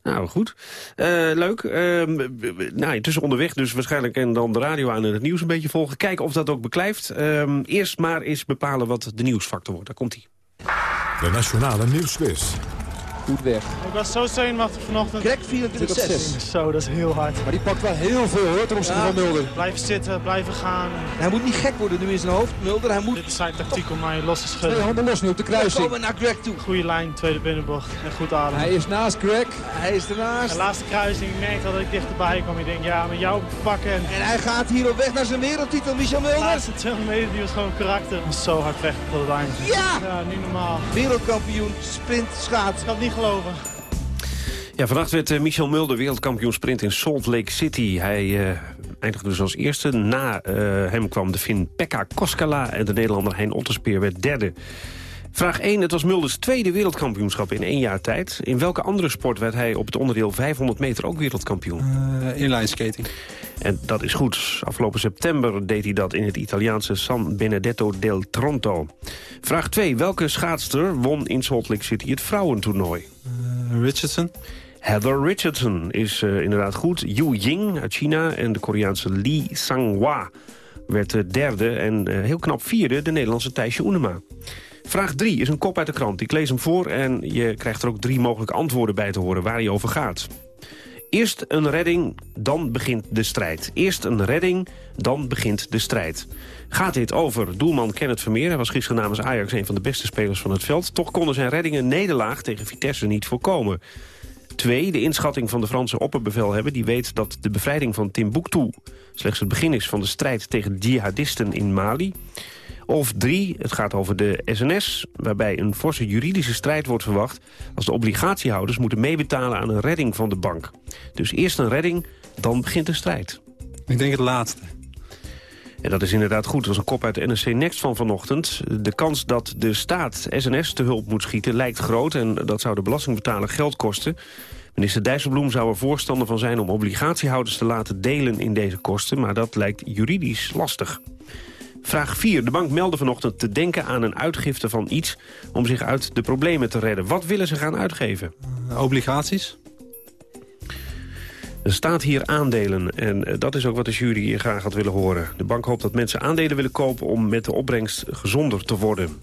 Nou, goed. Eh, leuk. Ehm, b- nou, intussen onderweg dus waarschijnlijk en dan de radio aan en het nieuws een beetje volgen. Kijken of dat ook beklijft. Ehm, eerst maar eens bepalen wat de nieuwsfactor wordt. Daar komt hij. De Nationale Nieuwsquiz. Goed weg. Ik was zo zenuwachtig vanochtend. Greg 24-6. Zo, dat is heel hard. Maar die pakt wel heel veel hoor, ten opzichte van Mulder. Blijven zitten, blijven gaan. Hij moet niet gek worden nu in zijn hoofd, Mulder. Hij moet Dit is zijn tactiek om mij los te twee schudden. handen los nu op de We kruising. komen naar Greg toe. Goede lijn, tweede binnenbocht en goed ademen. Hij is naast Greg. Hij is ernaast. De laatste kruising, ik merkte dat ik dichterbij kwam. Ik denk, ja, met jou pakken. En hij gaat hier op weg naar zijn wereldtitel, Michel de Mulder. laatste 200 meter, die was gewoon karakter. Was zo hard vechten tot het eind. Ja! Ja, niet normaal. Wereldkampioen, sprint, schaats. Ik had niet geloven. Ja, vannacht werd eh, Michel Mulder wereldkampioen sprint in Salt Lake City. Hij eh, eindigde dus als eerste. Na eh, hem kwam de Fin Pekka Koskala en de Nederlander Hein Otterspeer werd derde. Vraag 1. Het was Mulders tweede wereldkampioenschap in één jaar tijd. In welke andere sport werd hij op het onderdeel 500 meter ook wereldkampioen? eh, inline skating. En dat is goed. Afgelopen september deed hij dat in het Italiaanse San Benedetto del Tronto. Vraag 2. Welke schaatster won in Salt Lake City het vrouwentoernooi? Eh, Richardson. Heather Richardson is eh, inderdaad goed. Yu Ying uit China en de Koreaanse Lee Sang-hwa werd derde en heel knap vierde de Nederlandse Thijsje Oenema. Vraag 3 is een kop uit de krant. Ik lees hem voor en je krijgt er ook drie mogelijke antwoorden bij te horen waar hij over gaat. Eerst een redding, dan begint de strijd. Eerst een redding, dan begint de strijd. Gaat dit over doelman Kenneth Vermeer? Hij was gisteren namens Ajax een van de beste spelers van het veld. Toch konden zijn reddingen nederlaag tegen Vitesse niet voorkomen. Twee, de inschatting van de Franse opperbevelhebber... die weet dat de bevrijding van Timbuktu slechts het begin is van de strijd tegen jihadisten in Mali. Of drie, het gaat over de SNS, waarbij een forse juridische strijd wordt verwacht... als de obligatiehouders moeten meebetalen aan een redding van de bank. Dus eerst een redding, dan begint de strijd. Ik denk het laatste. En dat is inderdaad goed. Dat was een kop uit de NRC Next van vanochtend. De kans dat de staat SNS te hulp moet schieten lijkt groot... en dat zou de belastingbetaler geld kosten. Minister Dijsselbloem zou er voorstander van zijn... om obligatiehouders te laten delen in deze kosten... maar dat lijkt juridisch lastig. Vraag 4. De bank meldde vanochtend te denken aan een uitgifte van iets... om zich uit de problemen te redden. Wat willen ze gaan uitgeven? Eh, obligaties. Er staat hier aandelen en eh, dat is ook wat de jury hier graag had willen horen. De bank hoopt dat mensen aandelen willen kopen om met de opbrengst gezonder te worden.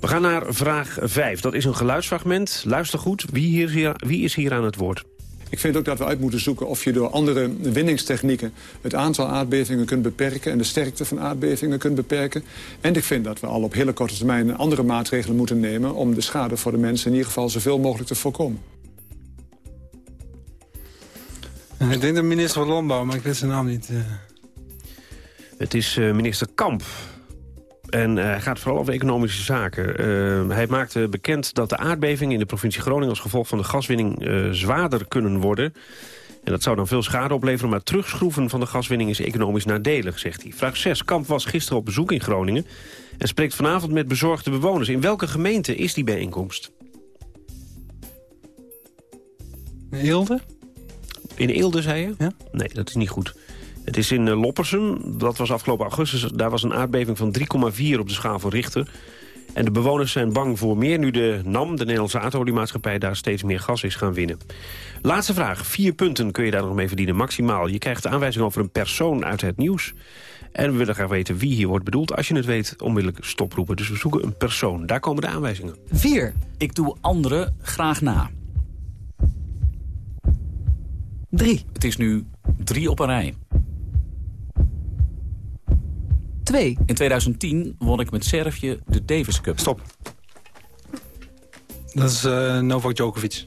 We gaan naar vraag 5. Dat is een geluidsfragment. Luister goed, wie, hier, wie is hier aan het woord? Ik vind ook dat we uit moeten zoeken of je door andere winningstechnieken... het aantal aardbevingen kunt beperken en de sterkte van aardbevingen kunt beperken. En ik vind dat we al op hele korte termijn andere maatregelen moeten nemen... om de schade voor de mensen in ieder geval zoveel mogelijk te voorkomen. Eh, Ik denk de minister van Landbouw, maar ik weet zijn naam niet. eh. Het is eh, minister Kamp. En eh, hij gaat vooral over economische zaken. Eh, hij maakte bekend dat de aardbevingen in de provincie Groningen... als gevolg van de gaswinning eh, zwaarder kunnen worden. En dat zou dan veel schade opleveren... maar terugschroeven van de gaswinning is economisch nadelig, zegt hij. Vraag 6. Kamp was gisteren op bezoek in Groningen... en spreekt vanavond met bezorgde bewoners. In welke gemeente is die bijeenkomst? Eelde? In Eelde, zei je? Ja? Nee, dat is niet goed. Het is in eh, Loppersum. Dat was afgelopen augustus. Daar was een aardbeving van 3,4 op de schaal van Richter. En de bewoners zijn bang voor meer nu de NAM, de Nederlandse aardoliemaatschappij... daar steeds meer gas is gaan winnen. Laatste vraag. Vier punten kun je daar nog mee verdienen, maximaal. Je krijgt de aanwijzing over een persoon uit het nieuws. En we willen graag weten wie hier wordt bedoeld. Als je het weet, onmiddellijk stoproepen. Dus we zoeken een persoon. Daar komen de aanwijzingen. 4. Ik doe anderen graag na. 3. Het is nu drie op een rij. 2. In 2010 won ik met Servië de Davis Cup. Stop. Dat is eh, Novak Djokovic.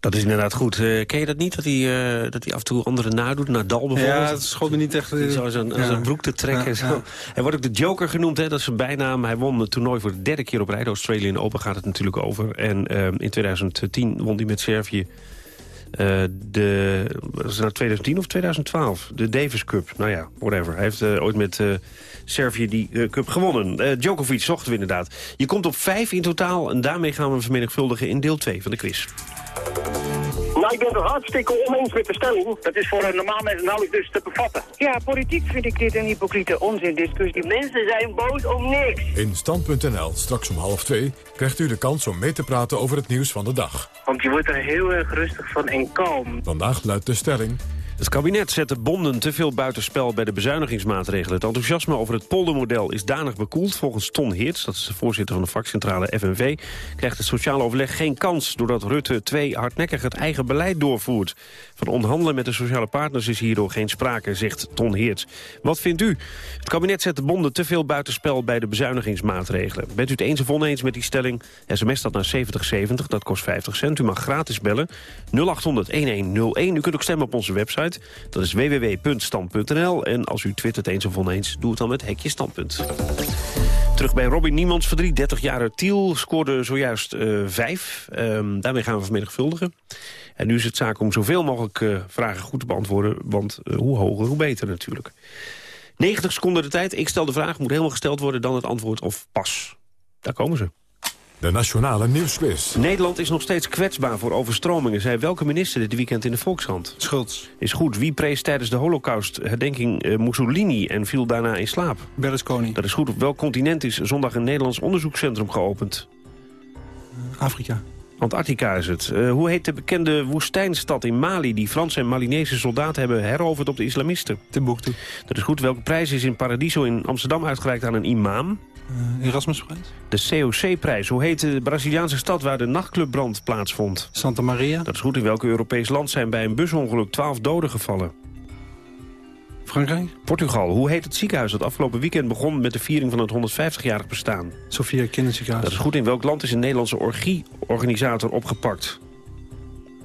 Dat is inderdaad goed. Eh, ken je dat niet, dat hij, eh, dat hij af en toe anderen nadoet? Nadal bijvoorbeeld? Ja, dat schoot me niet echt... Die Zo zijn, Ja. zijn broek te trekken. Ja, zo. ja. Hij wordt ook de Joker genoemd, hè? dat is zijn bijnaam. Hij won het toernooi voor de derde keer op rij. De Australian Open gaat het natuurlijk over. En ehm, in 2010 won hij met Servië Eh, de, was het nou 2010 of 2012? De Davis Cup. Nou ja, whatever. Hij heeft eh, ooit met eh, Servië die cup gewonnen. Djokovic zochten we inderdaad. Je komt op vijf in totaal en daarmee gaan we vermenigvuldigen in deel 2 van de quiz. Nou, ik ben het hartstikke oneens met de stelling. Dat is voor een normaal mens nauwelijks dus te bevatten. Ja, politiek vind ik dit een hypocriete onzindiscussie. Mensen zijn boos om niks. In Stand.nl, straks om half twee, krijgt u de kans om mee te praten over het nieuws van de dag. Want je wordt er heel erg rustig van en kalm. Vandaag luidt de stelling... Het kabinet zet de bonden te veel buitenspel bij de bezuinigingsmaatregelen. Het enthousiasme over het poldermodel is danig bekoeld. Volgens Ton Heerts, dat is de voorzitter van de vakcentrale FNV... krijgt het sociaal overleg geen kans... doordat Rutte 2 hardnekkig het eigen beleid doorvoert. Van onderhandelen met de sociale partners is hierdoor geen sprake, zegt Ton Heerts. Wat vindt u? Het kabinet zet de bonden te veel buitenspel bij de bezuinigingsmaatregelen. Bent u het eens of oneens met die stelling? SMS dat naar 7070, dat kost 50 cent. U mag gratis bellen 0800-1101. U kunt ook stemmen op onze website. Dat is www.stand.nl. En als u twittert eens of oneens, doe het dan met hekje standpunt. Terug bij Robin Niemands verdriet. 30 jaar Tiel scoorde zojuist eh, vijf. Ehm, daarmee gaan we vermenigvuldigen. En nu is het zaak om zoveel mogelijk eh, vragen goed te beantwoorden. Want eh, hoe hoger, hoe beter natuurlijk. 90 seconden de tijd. Ik stel de vraag, moet helemaal gesteld worden. Dan het antwoord of pas. Daar komen ze. De Nationale Nieuwsquiz. Nederland is nog steeds kwetsbaar voor overstromingen, zei welke minister dit weekend in de Volkskrant? Schultz. Is goed. Wie prees tijdens de holocaust herdenking eh, Mussolini en viel daarna in slaap? Berlusconi. Dat is goed. Op welk continent is zondag een Nederlands onderzoekscentrum geopend? Afrika. Antarctica is het. Eh, hoe heet de bekende woestijnstad in Mali... die Franse en Malinese soldaten hebben heroverd op de islamisten? Timbuktu. Dat is goed. Welke prijs is in Paradiso in Amsterdam uitgereikt aan een imam? Uh, Erasmusprijs. De COC-prijs. Hoe heet de Braziliaanse stad waar de nachtclubbrand plaatsvond? Santa Maria. Dat is goed. In welk Europees land zijn bij een busongeluk 12 doden gevallen? Frankrijk. Portugal. Hoe heet het ziekenhuis dat afgelopen weekend begon met de viering van het 150-jarig bestaan? Sofia Kinderziekenhuis. Dat is goed. In welk land is een Nederlandse orgie-organisator opgepakt?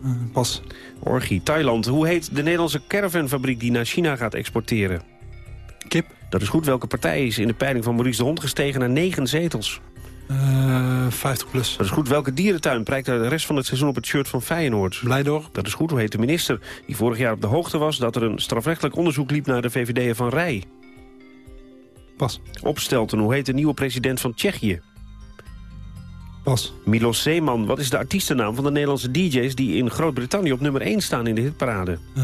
Uh, pas. Orgie. Thailand. Hoe heet de Nederlandse caravanfabriek die naar China gaat exporteren? Dat is goed. Welke partij is in de peiling van Maurice de Hond gestegen naar negen zetels? Uh, 50 plus. Dat is goed. Welke dierentuin prijkt de rest van het seizoen op het shirt van Feyenoord? Blijdorp. Dat is goed. Hoe heet de minister die vorig jaar op de hoogte was... dat er een strafrechtelijk onderzoek liep naar de VVD van Rij? Pas. Opstelten. Hoe heet de nieuwe president van Tsjechië? Pas. Milos Zeeman. Wat is de artiestennaam van de Nederlandse DJ's... die in Groot-Brittannië op nummer 1 staan in de hitparade? Uh,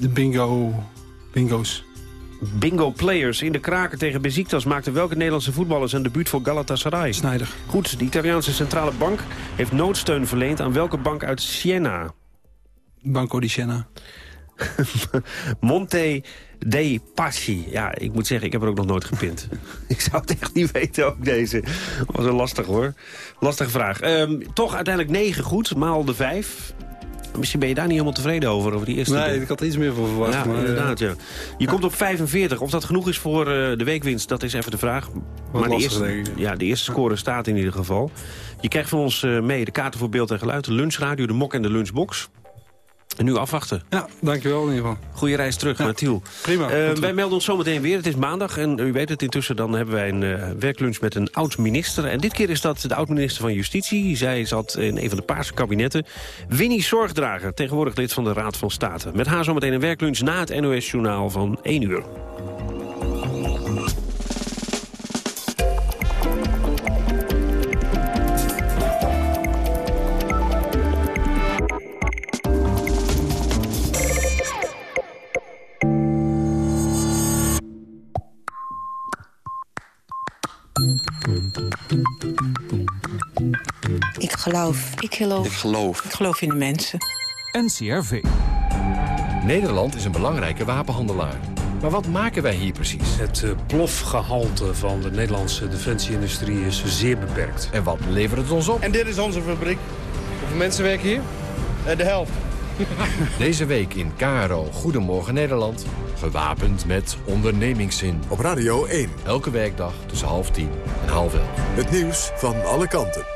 de bingo... bingo's. Bingo Players in de kraken tegen Besiktas maakten welke Nederlandse voetballers een debuut voor Galatasaray? Snijder. Goed, de Italiaanse centrale bank heeft noodsteun verleend aan welke bank uit Siena? Banco di Siena. Monte dei Paschi. Ja, ik moet zeggen, ik heb er ook nog nooit gepint. ik zou het echt niet weten, ook deze. was een lastig hoor. Lastige vraag. Um, toch uiteindelijk 9 goed, maal de 5. Misschien ben je daar niet helemaal tevreden over, over die eerste. Nee, ik had er iets meer voor verwacht. Ja, maar, inderdaad, ja. Je komt op 45. Of dat genoeg is voor uh, de weekwinst, dat is even de vraag. maar de eerste, ja, de eerste score staat in ieder geval. Je krijgt van ons uh, mee de kaarten voor beeld en geluid, de lunchradio, de mok en de lunchbox. En nu afwachten. Ja, dankjewel in ieder geval. Goeie reis terug ja, naar Tiel. Prima. Uh, wij melden ons zometeen weer. Het is maandag en u weet het intussen. Dan hebben wij een uh, werklunch met een oud-minister. En dit keer is dat de oud-minister van Justitie. Zij zat in een van de paarse kabinetten. Winnie Zorgdrager, tegenwoordig lid van de Raad van State. Met haar zometeen een werklunch na het NOS-journaal van 1 uur. Ik geloof. Ik geloof. Ik geloof. Ik geloof in de mensen. NCRV. Nederland is een belangrijke wapenhandelaar. Maar wat maken wij hier precies? Het uh, plofgehalte van de Nederlandse defensieindustrie is zeer beperkt. En wat levert het ons op? En dit is onze fabriek. Hoeveel mensen werken hier? Uh, de helft. Deze week in KRO Goedemorgen Nederland. Gewapend met ondernemingszin. Op Radio 1. Elke werkdag tussen half tien en half elf. Het nieuws van alle kanten.